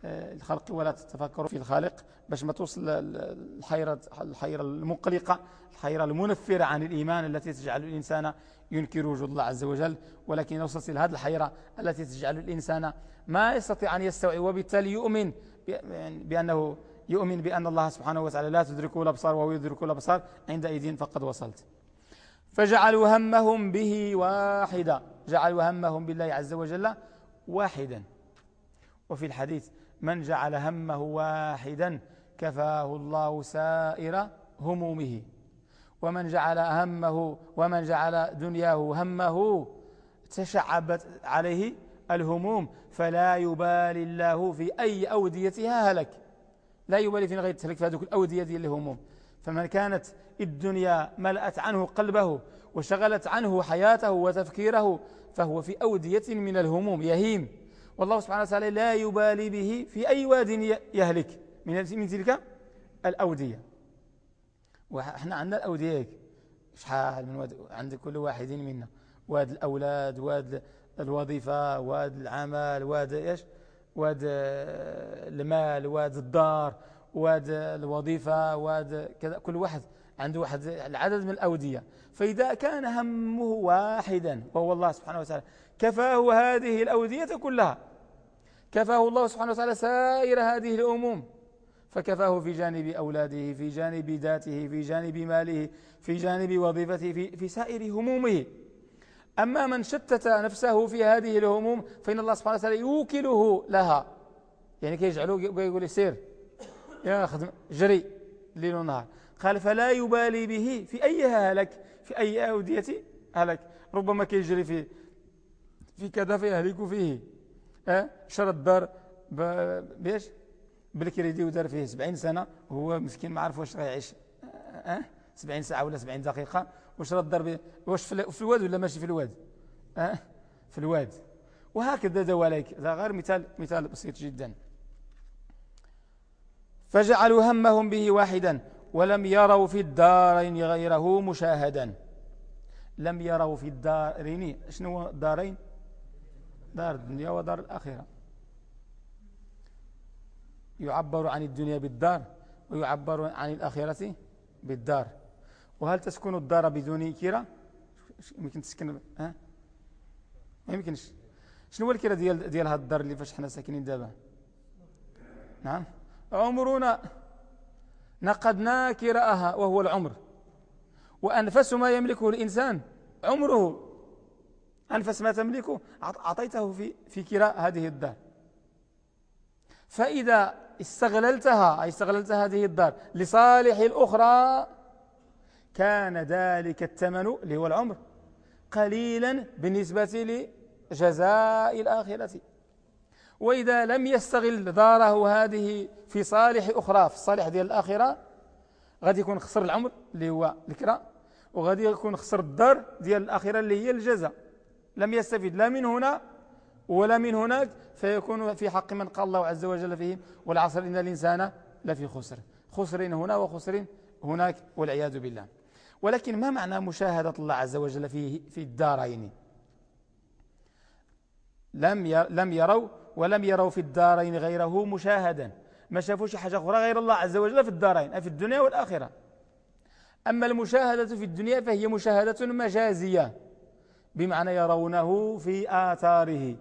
الخلق ولا تتفكروا في الخالق باش ما توصل الحيرة, الحيرة المقلقة الحيرة المنفرة عن الإيمان التي تجعل الإنسان ينكر وجود الله عز وجل. ولكن وصلت إلى هذه الحيرة التي تجعل الإنسان ما يستطيع أن يستوعب وبالتالي يؤمن يعني بأنه يؤمن بأن الله سبحانه وتعالى لا تدركه الأبصار وهو يدرك الأبصار عندئذ فقد وصلت. فجعلوا همهم به واحدا. جعلوا همهم بالله عز وجل واحدا. وفي الحديث من جعل همه واحدا كفاه الله سائر همومه. ومن جعل همه ومن جعل دنياه همه تشعبت عليه الهموم فلا يبالي الله في أي أوديتها هلك. لا يبالي في غير تهلك في هذه الأودية ديال الهموم. فمن كانت الدنيا ملأت عنه قلبه وشغلت عنه حياته وتفكيره فهو في أودية من الهموم يهيم. والله سبحانه وتعالى لا يبالي به في أي واد يهلك. من تلك الأودية. وإحنا عندنا الأودية شحال من واد؟ عند كل واحد منا. واد الأولاد واد الوظيفة واد العمل واد إيش؟ واد المال واد الدار واد الوظيفة واد كذا. كل واحد عنده واحد العدد من الأودية. فإذا كان همه واحدا وهو الله سبحانه وتعالى كفاه هذه الأودية كلها. كفاه الله سبحانه وتعالى سائر هذه الأموم فكفاه في جانب أولاده في جانب ذاته في جانب ماله في جانب وظيفته في, في سائر همومه. أما من شتت نفسه في هذه الهموم فإن الله سبحانه وتعالى يوكله لها. يعني كيجعلوه يقول سير يا خدم جري ليل ونهار. قال فلا يبالي به في أي هلك في أي أودية هلك. ربما كيجري في في كذا فيهلك فيه. أه؟ شرى الدار بيش بالكريدي ودار فيه 70 سنة وهو مسكين ما عارف واش غيعيش أه؟ 70 ساعة ولا 70 دقيقة واش راه الدار واش في الواد ولا ماشي في الواد أه؟ في الواد وهكذا دواليك هذا غير مثال مثال بسيط جدا فجعلوا همهم به واحدا ولم يروا في الدارين غيره مشاهدا لم يروا في الدارين شنو الدارين دار الدنيا ودار الآخرة. يعبر عن الدنيا بالدار ويعبر عن الآخرة بالدار. وهل تسكن الدار بدون كرة؟ يمكن تسكن ها؟ ما يمكنش. شنو هو الكرة ديال ديال هاد الدار اللي فاش حنا ساكنين دابا؟ نعم. عمرنا نقدنا كراءها وهو العمر. وأنفس ما يملكه الإنسان عمره. أنفس ما تملكه. أعطيته في, في كراء هذه الدار. فإذا استغللتها أي استغللت هذه الدار لصالح الأخرى كان ذلك الثمن اللي هو العمر قليلا بالنسبة لجزاء الآخرة. وإذا لم يستغل داره هذه في صالح أخرى في الصالح ديال الآخرة غادي يكون خسر العمر اللي هو الكرا وغادي يكون خسر الدار ديال الآخرة اللي هي الجزاء. لم يستفيد لا من هنا ولا من هناك فيكون في حق من قال الله عز وجل فيه والعصر إن الإنسان لفي خسر. خسر هنا وخسر هناك والعياذ بالله. ولكن ما معنى مشاهدة الله عز وجل في في الدارين؟ لم لم يروا ولم يروا في الدارين غيره مشاهدا. ما شافوش حاجة أخرى غير الله عز وجل في الدارين في الدنيا والآخرة. أما المشاهدة في الدنيا فهي مشاهدة مجازية. بمعنى يرونه في آثاره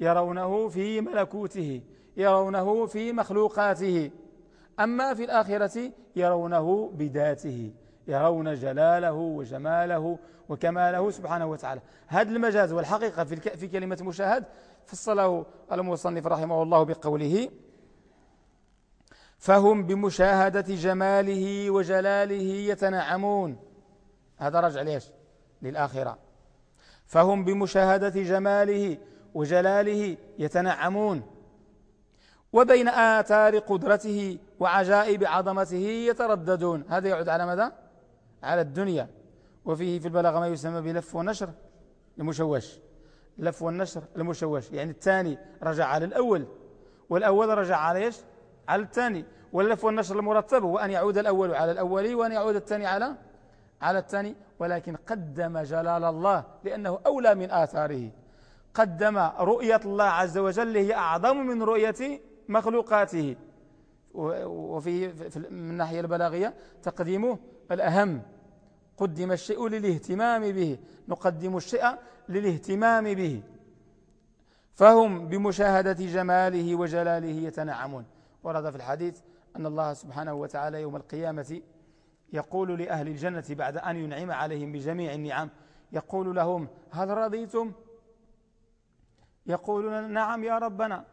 يرونه في ملكوته يرونه في مخلوقاته. أما في الآخرة يرونه بذاته يرون جلاله وجماله وكماله سبحانه وتعالى. هذا المجاز والحقيقة في كلمة مشاهد فصله المصنف رحمه الله بقوله فهم بمشاهدة جماله وجلاله يتنعمون. هذا رجع ليش للآخرة. فهم بمشاهدة جماله وجلاله يتنعمون. وبين آثار قدرته وعجائب عظمته يترددون. هذا يعود على ماذا؟ على الدنيا. وفيه في البلاغة ما يسمى بلف ونشر المشوش. لف والنشر المشوش. يعني الثاني رجع على الأول. والأول رجع على إيش؟ على الثاني. واللف والنشر المرتب هو أن يعود الأول على الأول وأن يعود الثاني على على الثاني ولكن قدم جلال الله لأنه أولى من آثاره. قدم رؤية الله عز وجل هي أعظم من رؤية مخلوقاته. وفي من الناحية البلاغية تقديمه الأهم. قدم الشيء للاهتمام به. نقدم الشيء للاهتمام به. فهم بمشاهدة جماله وجلاله يتنعمون. ورد في الحديث أن الله سبحانه وتعالى يوم القيامة يقول لأهل الجنة بعد أن ينعم عليهم بجميع النعم يقول لهم هل رضيتم؟ يقولون نعم يا ربنا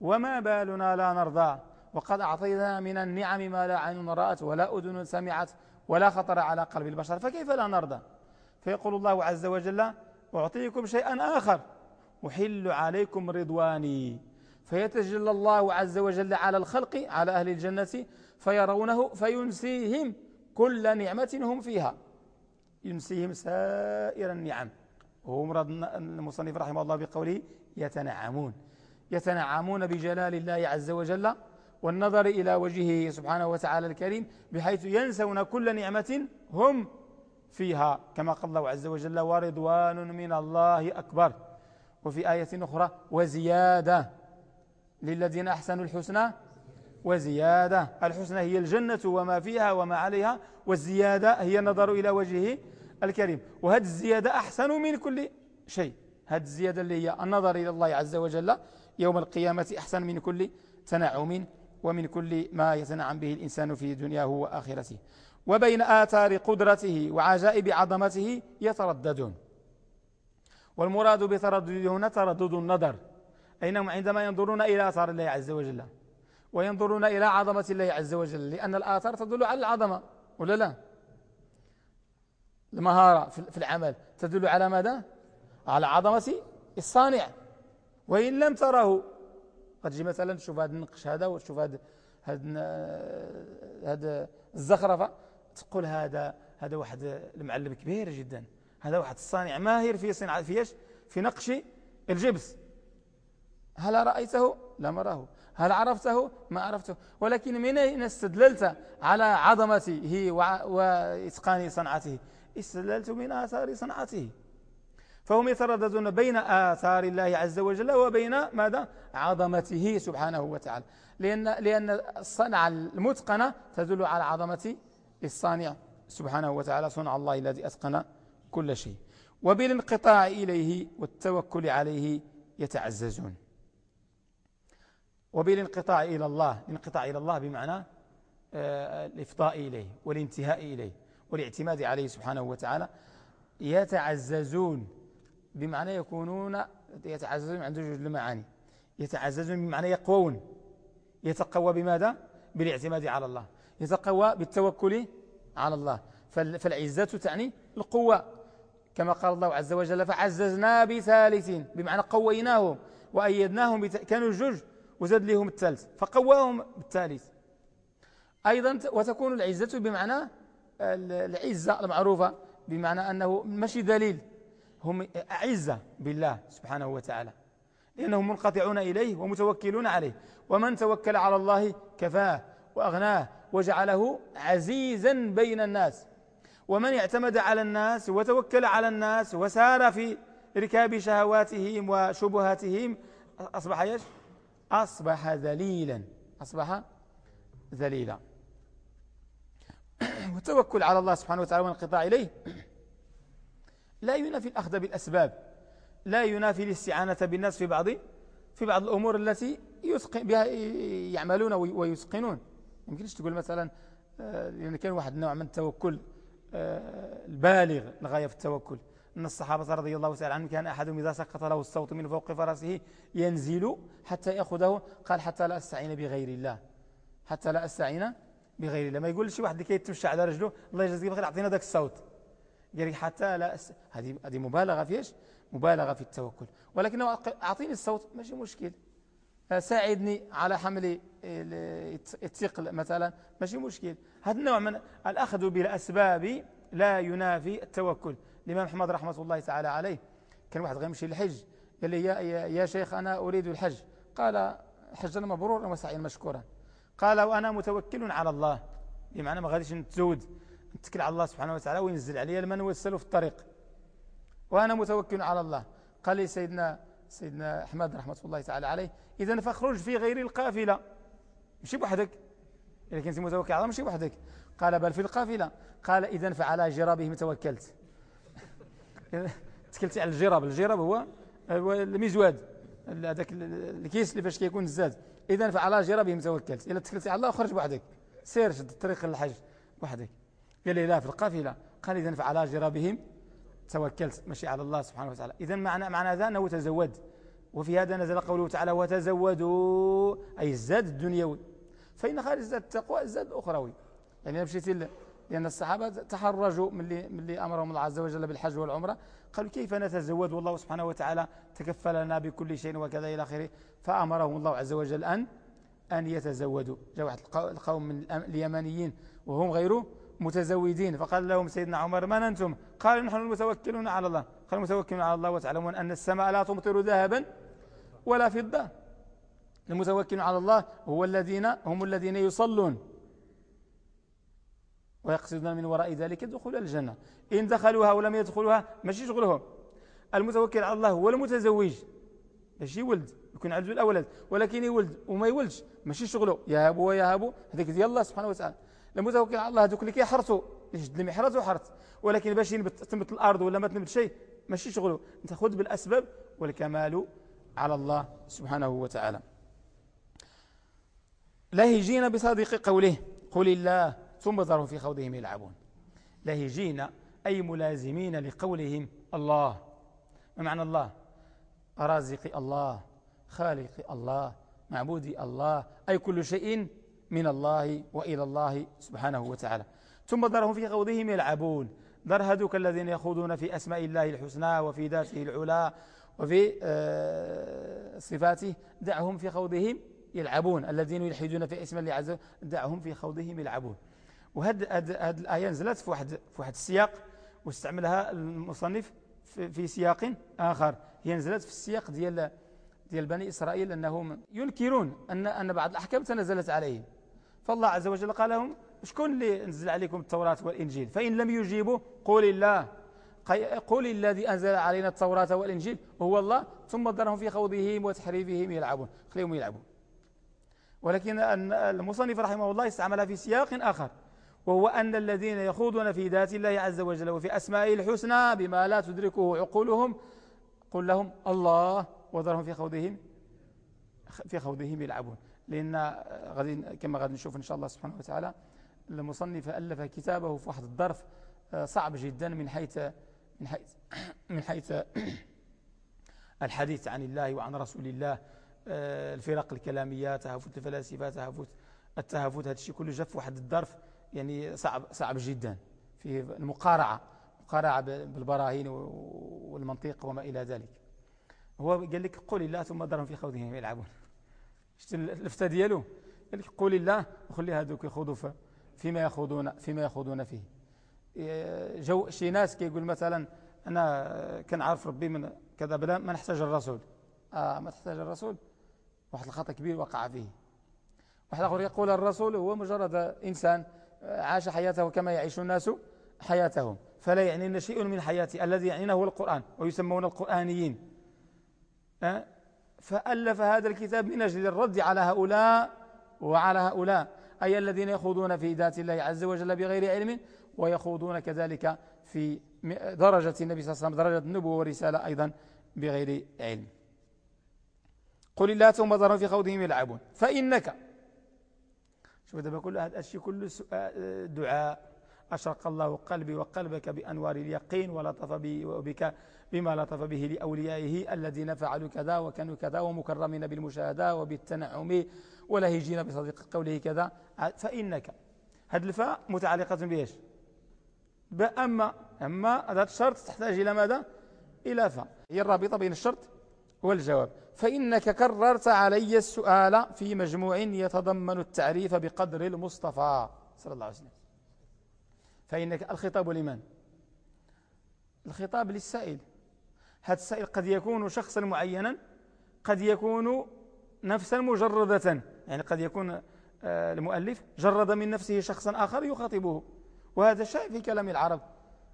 وما بالنا لا نرضى وقد أعطينا من النعم ما لا عين رأت ولا أذن سمعت ولا خطر على قلب البشر فكيف لا نرضى؟ فيقول الله عز وجل أعطيكم شيئا آخر أحل عليكم رضواني. فيتجلى الله عز وجل على الخلق على أهل الجنة فيرونه فينسيهم. كل نعمة هم فيها. ينسيهم سائر النعم. وهو مراد المصنف رحمه الله بقوله يتنعمون. يتنعمون بجلال الله عز وجل والنظر إلى وجهه سبحانه وتعالى الكريم بحيث ينسون كل نعمة هم فيها. كما قال الله عز وجل ورضوان من الله أكبر وفي آية أخرى وزيادة للذين أحسنوا الحسنى وزيادة. الحسنى هي الجنة وما فيها وما عليها والزيادة هي النظر إلى وجهه الكريم. وهذه الزيادة أحسن من كل شيء. هذه الزيادة اللي هي النظر إلى الله عز وجل يوم القيامة أحسن من كل تنعم ومن كل ما يتنعم به الإنسان في دنياه وآخرته. وبين آثار قدرته وعجائب عظمته يترددون. والمراد بتردد هنا تردد النظر. أينهم عندما ينظرون إلى آثار الله عز وجل. وينظرون إلى عظمة الله عز وجل لأن الآثار تدل على العظمة ولا لا؟ المهارة في العمل تدل على ماذا؟ على عظمة الصانع. وإن لم تره قد تجي مثلا تشوف هذا النقش هذا وتشوف هذا هذا الزخرفة تقول هذا هذا واحد المعلم كبير جدا هذا واحد الصانع ماهر في صناعة في في نقش الجبس. هل رأيته؟ لم أراه هل عرفته؟ ما عرفته. ولكن من أين استدللت على عظمته وإتقان صنعته؟ استدللت من آثار صنعته. فهم يترددون بين آثار الله عز وجل وبين ماذا؟ عظمته سبحانه وتعالى. لأن, لأن الصنعة المتقنة تدل على عظمة الصانع سبحانه وتعالى صنع الله الذي أتقن كل شيء. وبالانقطاع إليه والتوكل عليه يتعززون. وبالانقطاع إلى الله الانقطاع إلى الله بمعنى آه، الإفضاء إليه والانتهاء إليه والاعتماد عليه سبحانه وتعالى. يتعززون بمعنى يكونون يتعززون عنده جوج المعاني. يتعززون بمعنى يقوون. يتقوى بماذا؟ بالاعتماد على الله. يتقوى بالتوكل على الله. فالعزة تعني القوة. كما قال الله عز وجل فعززنا بثالث بمعنى قويناهم وأيدناهم كانوا الجوج وزاد لهم الثالث فقواهم بالثالث. أيضا وتكون العزة بمعنى العزة المعروفة بمعنى أنه ماشي دليل. هم أعزة بالله سبحانه وتعالى. لأنهم منقطعون إليه ومتوكلون عليه. ومن توكل على الله كفاه وأغناه وجعله عزيزا بين الناس. ومن اعتمد على الناس وتوكل على الناس وسار في ركاب شهواتهم وشبهاتهم أصبح يش أصبح ذليلا أصبح ذليلا. والتوكل على الله سبحانه وتعالى والانقطاع إليه لا ينافي الأخذ بالأسباب لا ينافي الاستعانة بالناس في بعض في بعض الأمور التي يتقن بها يعملون ويتقنون. يمكنش تقول مثلا آه، لأن كان واحد نوع من التوكل آه، البالغ لغاية في التوكل. أن الصحابة رضي الله تعالى عنهم كان أحدهم إذا سقط له الصوت من فوق فرسه ينزل حتى يأخذه. قال حتى لا أستعين بغير الله. حتى لا أستعين بغير الله. ما يقول شي واحد اللي كيتمشى على رجله الله يجزيك بخير أعطينا ذاك الصوت. قال حتى لا أس... هذه هذه مبالغة في إيش؟ مبالغة في التوكل. ولكنه أعطيني الصوت ماشي مشكل. ساعدني على حمل الثقل مثلا ماشي مشكل. هذا النوع من الأخذ بالأسباب لا ينافي التوكل. الإمام محمد رحمة الله تعالى عليه. كان واحد غيمشي للحج قال لي يا, يا شيخ أنا أريد الحج. قال حجا مبرورا وسعيا مشكورا. قال وأنا متوكل على الله. بمعنى ما غاديش نتزود نتكل على الله سبحانه وتعالى وينزل علي المن والسلو في الطريق. وأنا متوكل على الله. قال لي سيدنا سيدنا أحمد رحمة الله تعالى عليه إذا فاخرج في غير القافلة. مشي بوحدك. إذا كنت متوكل على الله مشي بوحدك. قال بل في القافلة. قال إذا فعلى جرابهم توكلت. تكلت على الجراب. الجراب هو المزواد هذاك الكيس اللي فاش كيكون الزاد إذا فعلى جرابهم توكلت. إلا تكلت على الله خرج بوحدك؟ سير شد الطريق للحج. بوحدك. قال لي لا في القافلة. قال إذا فعلى جرابهم توكلت. ماشي على الله سبحانه وتعالى. إذا معنى معنى هذا أنه تزود. وفي هذا نزل قوله تعالى وتزودوا. أي الزاد الدنيوي فإن خارج الزاد التقوى الزاد الاخروي يعني مشيتي لأن الصحابة تحرجوا من اللي, من اللي أمرهم الله عز وجل بالحج والعمرة. قالوا كيف نتزود والله سبحانه وتعالى تكفل لنا بكل شيء وكذا إلى آخره. فأمرهم الله عز وجل أن أن يتزودوا جاء واحد القوم من اليمنيين وهم غير متزودين فقال لهم سيدنا عمر من أنتم؟ قالوا نحن المتوكلون على الله. قال المتوكلون على الله وتعلمون أن السماء لا تمطر ذهبا ولا فضة. المتوكلون على الله هو الذين هم الذين يصلون. ويقصدون من وراء ذلك دخول الجنة. إن دخلوها ولم يدخلوها ماشي شغلهم. المتوكل على الله هو المتزوج. ماشي ولد يكون عنده الأولاد ولكن يولد وما يولدش ماشي شغله. يهب ويهب هذيك ديال الله سبحانه وتعالى. المتوكل على الله هذوك اللي كيحرثوا يشد المحرث وحرث ولكن باش ينبت تنبت الأرض ولا ما تنبت شيء ماشي شغله. انت خذ بالأسباب والكمال على الله سبحانه وتعالى. لاهجين بصادق قوله قل الله. ثم ذرهم في خوضهم يلعبون. لاهجين أي ملازمين لقولهم الله. ما معنى الله؟ رازق الله خالق الله معبودي الله أي كل شيء من الله وإلى الله سبحانه وتعالى. ثم ذرهم في خوضهم يلعبون. ذر هذوك الذين يخوضون في أسماء الله الحسنى وفي ذاته العلا وفي آه، صفاته دعهم في خوضهم يلعبون. الذين يلحدون في اسم الله عز وجل دعهم في خوضهم يلعبون. وهذه هاد الآية نزلت في واحد, في واحد السياق واستعملها المصنف في, في سياق آخر. هي نزلت في السياق ديال ديال بني إسرائيل أنهم ينكرون أن, أن بعض الأحكام تنزلت عليهم. فالله عز وجل قال لهم شكون اللي نزل عليكم التوراة والإنجيل؟ فإن لم يجيبوا قول الله. قل الذي أنزل علينا التوراة والإنجيل هو الله ثم ذرهم في خوضهم وتحريفهم يلعبون. خليهم يلعبون. ولكن المصنف رحمه الله استعملها في سياق آخر. وهو أن الذين يخوضون في ذات الله عز وجل وفي أسمائه الحسنى بما لا تدركه عقولهم قل لهم الله وذرهم في خوضهم في خوضهم يلعبون. لأن غادي كما غادي نشوف إن شاء الله سبحانه وتعالى المصنف ألف كتابه في واحد الظرف آه، صعب جدا من حيث من حيث من حيث الحديث عن الله وعن رسول الله آه، الفرق الكلامية تهافت الفلاسفة تهافت التهافت هذا الشيء كله في واحد الظرف. يعني صعب صعب جدا. في المقارعة مقارعة بالبراهين والمنطق وما إلى ذلك. هو قال لك قول الله ثم ضرهم في خوضهم يلعبون. شفت اللفتة ديالو؟ قال لك قول الله وخلي هذوك يخوضوا فيما يخوضون فيما يخوضون فيه. جو شي ناس كيقول مثلا أنا كنعرف ربي من كذا بلا ما نحتاج الرسول. آه ما تحتاج الرسول؟ واحد الخطأ كبير وقع فيه. واحد آخر يقول الرسول هو مجرد إنسان عاش حياته كما يعيش الناس حياتهم. فلا يعنينا شيء من حياتي الذي يعنينا هو القرآن ويسمون القرآنيين. فألف هذا الكتاب من أجل الرد على هؤلاء وعلى هؤلاء أي الذين يخوضون في ذات الله عز وجل بغير علم ويخوضون كذلك في درجة النبي صلى الله عليه وسلم درجة النبوة والرسالة أيضا بغير علم. قل الله ثم ذرهم في خوضهم يلعبون. فإنك شوف دابا كل هذا الشيء كله دعاء أشرق الله قلبي وقلبك بأنوار اليقين ولطف بك بما لطف به لأوليائه الذين فعلوا كذا وكانوا كذا ومكرمين بالمشاهدة وبالتنعم ولهجين بصديق قوله كذا. فإنك هذه الفاء متعلقة بإيش؟ بأما أما هذا الشرط تحتاج إلى ماذا؟ إلى فاء. هي الرابطة بين الشرط والجواب فإنك كررت علي السؤال في مجموع يتضمن التعريف بقدر المصطفى. صلى الله عليه وسلم. فإنك الخطاب لمن؟ الخطاب للسائل. هذا السائل قد يكون شخصا معينا قد يكون نفسا مجردة. يعني قد يكون آه، المؤلف جرد من نفسه شخصا آخر يخاطبه. وهذا شيء في كلام العرب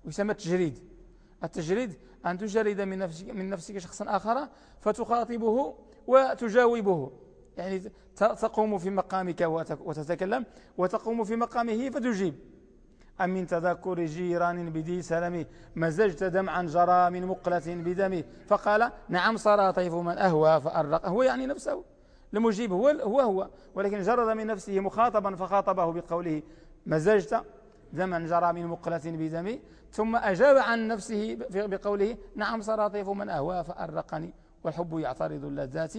يسمى التجريد التجريد أن تجرد من نفسك, من نفسك شخصا آخر فتخاطبه وتجاوبه. يعني تقوم في مقامك وتتكلم وتقوم في مقامه فتجيب. أم من تذكر جيران بدي سلمي مزجت دمعا جرى من مقلة بدمي فقال نعم صار طيف من أهوى فأرق هو يعني نفسه. المجيب هو هو هو. ولكن جرد من نفسه مخاطبا فخاطبه بقوله مزجت دما جرى من مقلة بدمي ثم أجاب عن نفسه بقوله نعم صار طيف من أهوى فأرقني والحب يعترض اللذات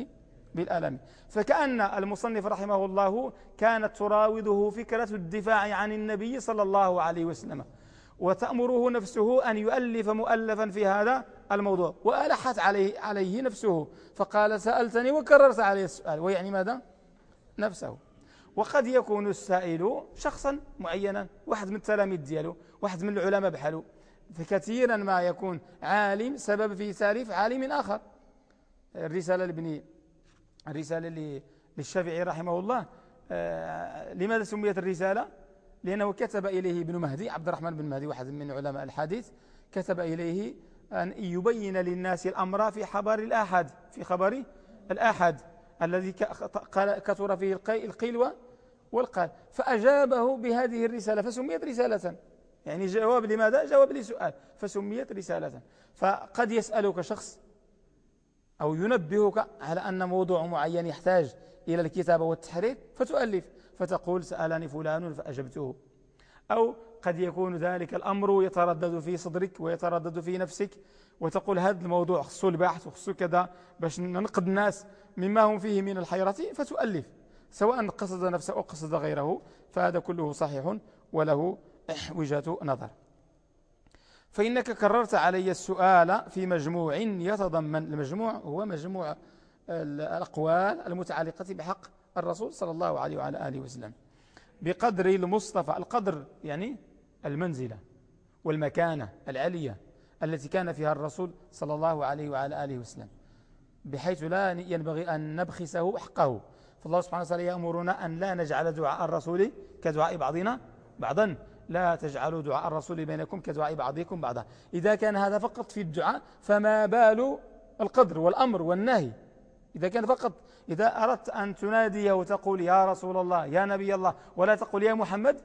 بالألم. فكأن المصنف رحمه الله كانت تراوده فكرة الدفاع عن النبي صلى الله عليه وسلم وتأمره نفسه أن يؤلف مؤلفا في هذا الموضوع وألحت عليه, عليه نفسه فقال سألتني وكررت عليه السؤال. ويعني ماذا؟ نفسه. وقد يكون السائل شخصا معينا واحد من التلاميذ دياله واحد من العلماء بحاله فكثيرا ما يكون عالم سبب في تأليف عالم آخر. الرسالة لابن الرسالة للشافعي رحمه الله. آه، لماذا سميت الرسالة؟ لأنه كتب إليه ابن مهدي عبد الرحمن بن مهدي واحد من علماء الحديث. كتب إليه أن يبين للناس الأمر في خبر الآحد في خبر الآحد الذي كثر فيه القيل والقال فأجابه بهذه الرسالة فسميت رسالة. يعني جواب لماذا؟ جواب لسؤال فسميت رسالة. فقد يسألك شخص أو ينبهك على أن موضوع معين يحتاج إلى الكتابة والتحرير فتؤلف فتقول سألني فلان فأجبته. أو قد يكون ذلك الأمر يتردد في صدرك ويتردد في نفسك وتقول هذا الموضوع خصو البحث وخصو كذا باش ننقد الناس مما هم فيه من الحيرة فتؤلف سواء قصد نفسه أو قصد غيره فهذا كله صحيح وله وجهة نظر. فإنك كررت علي السؤال في مجموع يتضمن المجموع هو مجموع الأقوال المتعلقة بحق الرسول صلى الله عليه وعلى آله وسلم. بقدر المصطفى القدر يعني المنزلة والمكانة العلية التي كان فيها الرسول صلى الله عليه وعلى آله وسلم بحيث لا ينبغي أن نبخسه حقه. فالله سبحانه وتعالى يأمرنا أن لا نجعل دعاء الرسول كدعاء بعضنا بعضا. لا تجعلوا دعاء الرسول بينكم كدعاء بعضكم بعضا. إذا كان هذا فقط في الدعاء فما بال القدر والأمر والنهي. إذا كان فقط إذا أردت أن تناديه وتقول يا رسول الله يا نبي الله ولا تقول يا محمد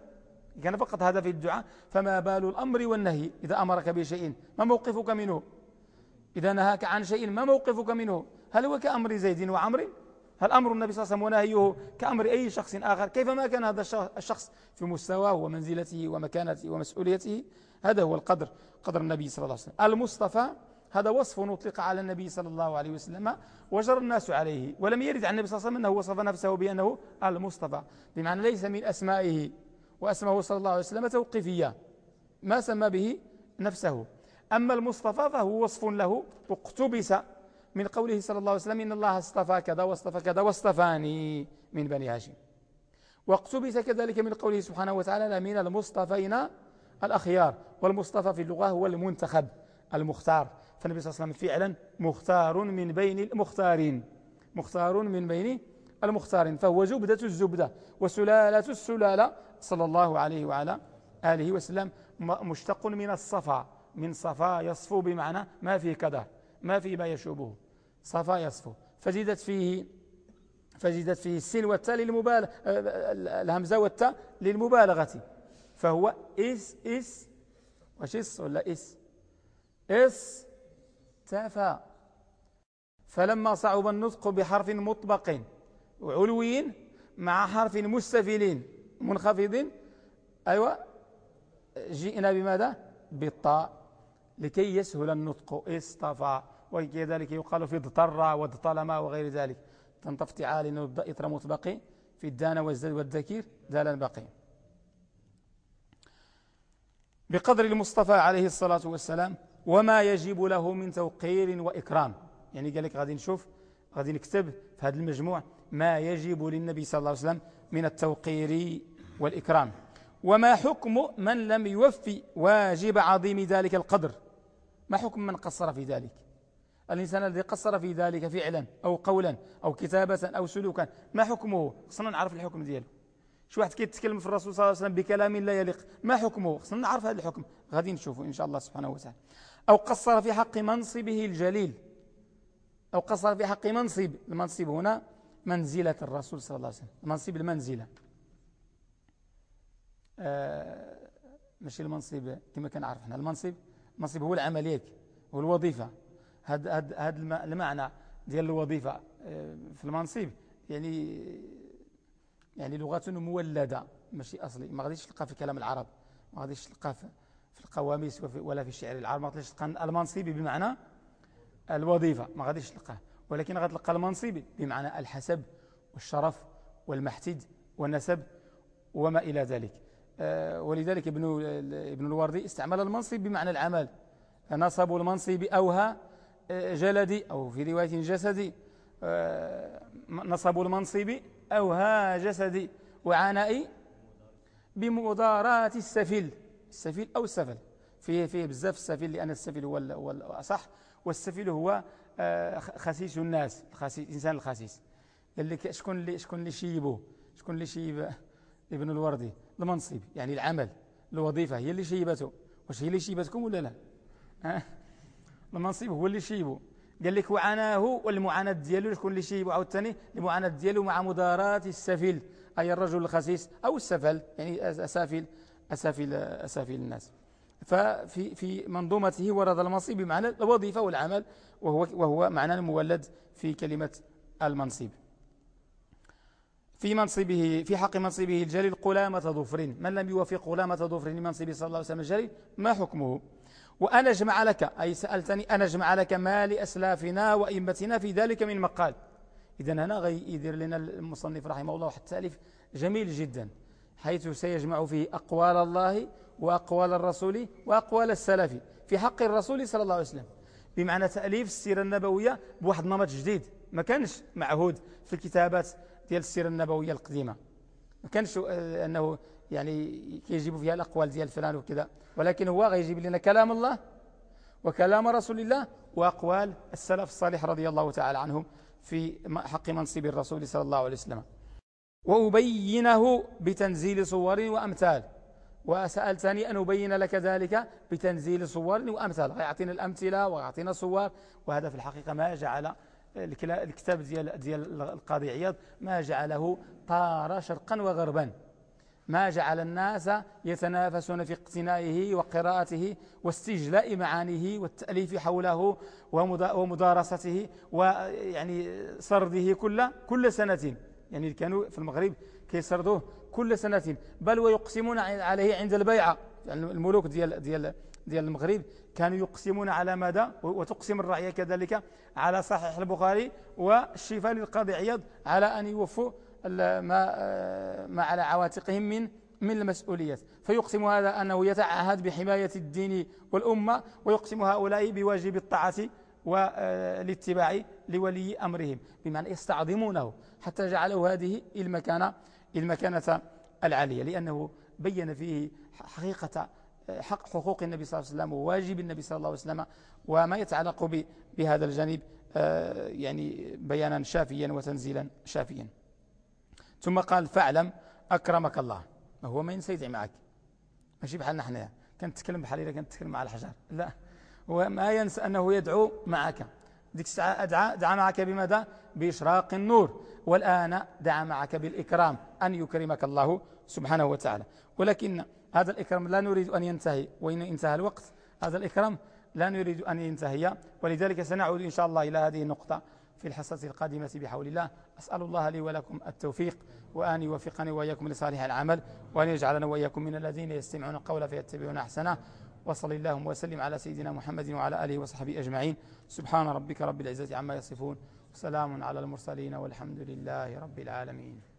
كان فقط هذا في الدعاء فما بال الأمر والنهي إذا أمرك بشيء. ما موقفك منه؟ إذا نهاك عن شيء ما موقفك منه؟ هل هو كأمر زيد وعمر؟ هل أمر النبي صلى الله عليه وسلم ونهيه كأمر أي شخص آخر؟ كيفما كان هذا الشخص في مستواه ومنزلته ومكانته ومسؤوليته؟ هذا هو القدر قدر النبي صلى الله عليه وسلم. المصطفى هذا وصف نطلق على النبي صلى الله عليه وسلم وجر الناس عليه ولم يرد عن النبي صلى الله عليه وسلم أنه وصف نفسه بأنه المصطفى. بمعنى ليس من أسمائه وأسمه صلى الله عليه وسلم توقيفية ما سمى به نفسه. أما المصطفى فهو وصف له اقتبس من قوله صلى الله عليه وسلم إن الله اصطفى كذا واصطفى كذا واصطفاني من بني هاشم. واقتبس كذلك من قوله سبحانه وتعالى من المصطفين الأخيار. والمصطفى في اللغة هو المنتخب المختار. فالنبي صلى الله عليه وسلم فعلا مختار من بين المختارين. مختار من بين المختارين. فهو زبدة الزبدة وسلالة السلالة. صلى الله عليه وعلى آله وسلم. مشتق من الصفا. من صفا يصفو بمعنى ما فيه كدر ما فيه ما يشوبه. صفا يصفو. فزيدت فيه فزيدت فيه السين والتاء للمبالغة الهمزة والتاء للمبالغة. فهو إس إس. واش إس ولا إس؟ إس تافى فلما صعب النطق بحرف مطبق علوي مع حرف مستفل منخفض. أيوة. جئنا بماذا؟ بالطاء. لكي يسهل النطق. اصطفى وكذلك يقال في اضطر واضطلم وغير ذلك. تنطف تعالي إطر مطبق في الدان والزد والذكير دالا بقي. بقدر المصطفى عليه الصلاة والسلام وما يجب له من توقير وإكرام. يعني قال لك غادي نشوف غادي نكتب في هذا المجموع ما يجب للنبي صلى الله عليه وسلم من التوقير والإكرام. وما حكم من لم يوفي واجب عظيم ذلك القدر؟ ما حكم من قصر في ذلك؟ الإنسان الذي قصر في ذلك فعلا أو قولا أو كتابة أو سلوكا ما حكمه؟ خصنا نعرف الحكم دياله شو واحد كيتكلم في الرسول صلى الله عليه وسلم بكلام لا يليق ما حكمه؟ خصنا نعرف هذا الحكم. غادي نشوفه إن شاء الله سبحانه وتعالى. أو قصر في حق منصبه الجليل. أو قصر في حق منصب المنصب هنا منزلة الرسول صلى الله عليه وسلم. منصب المنزلة. آه ماشي المنصب كما كنعرف إحنا المنصب المنصب هو العمليات هو الوظيفة. هذا هذا هذا المعنى ديال الوظيفة آه في المنصب. يعني يعني لغة مولدة ماشي أصلي. ما غاديش تلقى في كلام العرب ما غاديش تلقى في القواميس ولا في الشعر العرب. ما غاديش تلقى المنصب بمعنى الوظيفة ما غاديش تلقاه. ولكن غتلقى المنصب بمعنى الحسب والشرف والمحتد والنسب وما إلى ذلك. آه، ولذلك ابن ابن الوردي استعمل المنصب بمعنى العمل. نصب المنصب أوها جلدي أو في رواية جسدي آه، نصب المنصب أوها جسدي وعنائي بمضارات السفل السفل أو السفل. فيه فيه بزاف السفل لأن السفل هو الأصح والسفل هو خسيس الناس الخسيس الإنسان الخسيس. قال لك شكون اللي شكون اللي شيبه شكون اللي شيب ابن الوردي المنصب يعني العمل الوظيفة هي اللي شيبته. واش هي اللي شيبتكم ولا لا؟ المنصب هو اللي شيبه قال لك وعناه والمعاناة ديالو شكون اللي شيبه عاود ثاني المعاناة ديالو مع مداراة السفيل. أي الرجل الخسيس أو السفل يعني أسافل أسافل أسافل الناس. ففي في منظومته ورد المنصب بمعنى الوظيفة والعمل وهو وهو معنى مولد في كلمة المنصب في منصبه في حق منصبه الجليل قلامة ظفر من لم يوفق قلامة ظفر لمنصب صلى الله عليه وسلم الجليل؟ ما حكمه؟ وأنا أجمع لك أي سألتني أنا أجمع لك ما لأسلافنا وإمتنا في ذلك من مقال. إذا هنا غيدير لنا المصنف رحمه الله واحد التأليف جميل جدا حيث سيجمع فيه أقوال الله وأقوال الرسول وأقوال السلف في حق الرسول صلى الله عليه وسلم. بمعنى تأليف السيرة النبوية بواحد نمط جديد ما كانش معهود في الكتابات ديال السيرة النبوية القديمة. ما كانش آه، أنه يعني كيجيب فيها الأقوال ديال فلان وكذا. ولكن هو غيجيب لنا كلام الله وكلام رسول الله وأقوال السلف الصالح رضي الله تعالى عنهم في حق منصب الرسول صلى الله عليه وسلم. وأبينه بتنزيل صور وأمثال. وسألتني أن أبين لك ذلك بتنزيل صور وأمثال. غيعطينا الأمثلة ويعطينا صور وهذا في الحقيقة ما جعل الكتاب ديال, ديال القاضي عياض ما جعله طار شرقا وغربا. ما جعل الناس يتنافسون في اقتنائه وقراءته واستجلاء معانيه والتأليف حوله ومدارسته ويعني سرده كل كل سنة. يعني كانوا في المغرب كيسردوه كل سنة. بل ويقسمون عليه عند البيعة يعني الملوك ديال, ديال, ديال المغرب كانوا يقسمون على ماذا وتقسم الرعية كذلك على صحيح البخاري والشفاء للقاضي عياض على أن يوفوا ما, ما على عواتقهم من من المسؤوليات. فيقسم هذا أنه يتعهد بحماية الدين والأمة ويقسم هؤلاء بواجب الطاعة والاتباع لولي أمرهم بمعنى يستعظمونه حتى جعلوا هذه المكانة المكانة العالية. لأنه بين فيه حقيقة حق حقوق النبي صلى الله عليه وسلم وواجب النبي صلى الله عليه وسلم وما يتعلق بهذا الجانب آه، يعني بيانا شافيا وتنزيلا شافيا. ثم قال فاعلم أكرمك الله. ما هو ما ينسى معك. ماشي بحال نحن. كنت تتكلم بحال إذا كنت تتكلم مع الحجر. لا. هو ما ينسى أنه يدعو معك. ديك الساعة أدعى دعا معك بماذا؟ بإشراق النور. والآن دعا معك بالإكرام أن يكرمك الله سبحانه وتعالى. ولكن هذا الإكرام لا نريد أن ينتهي. وإن انتهى الوقت هذا الإكرام لا نريد أن ينتهي. ولذلك سنعود إن شاء الله إلى هذه النقطة. في الحصة القادمة بحول الله. أسأل الله لي ولكم التوفيق وأن يوفقني وإياكم لصالح العمل وأن يجعلنا وإياكم من الذين يستمعون القول فيتبعون أحسنه. وصلى اللهم وسلم على سيدنا محمد وعلى آله وصحبه أجمعين. سبحان ربك رب العزة عما يصفون وسلام على المرسلين والحمد لله رب العالمين.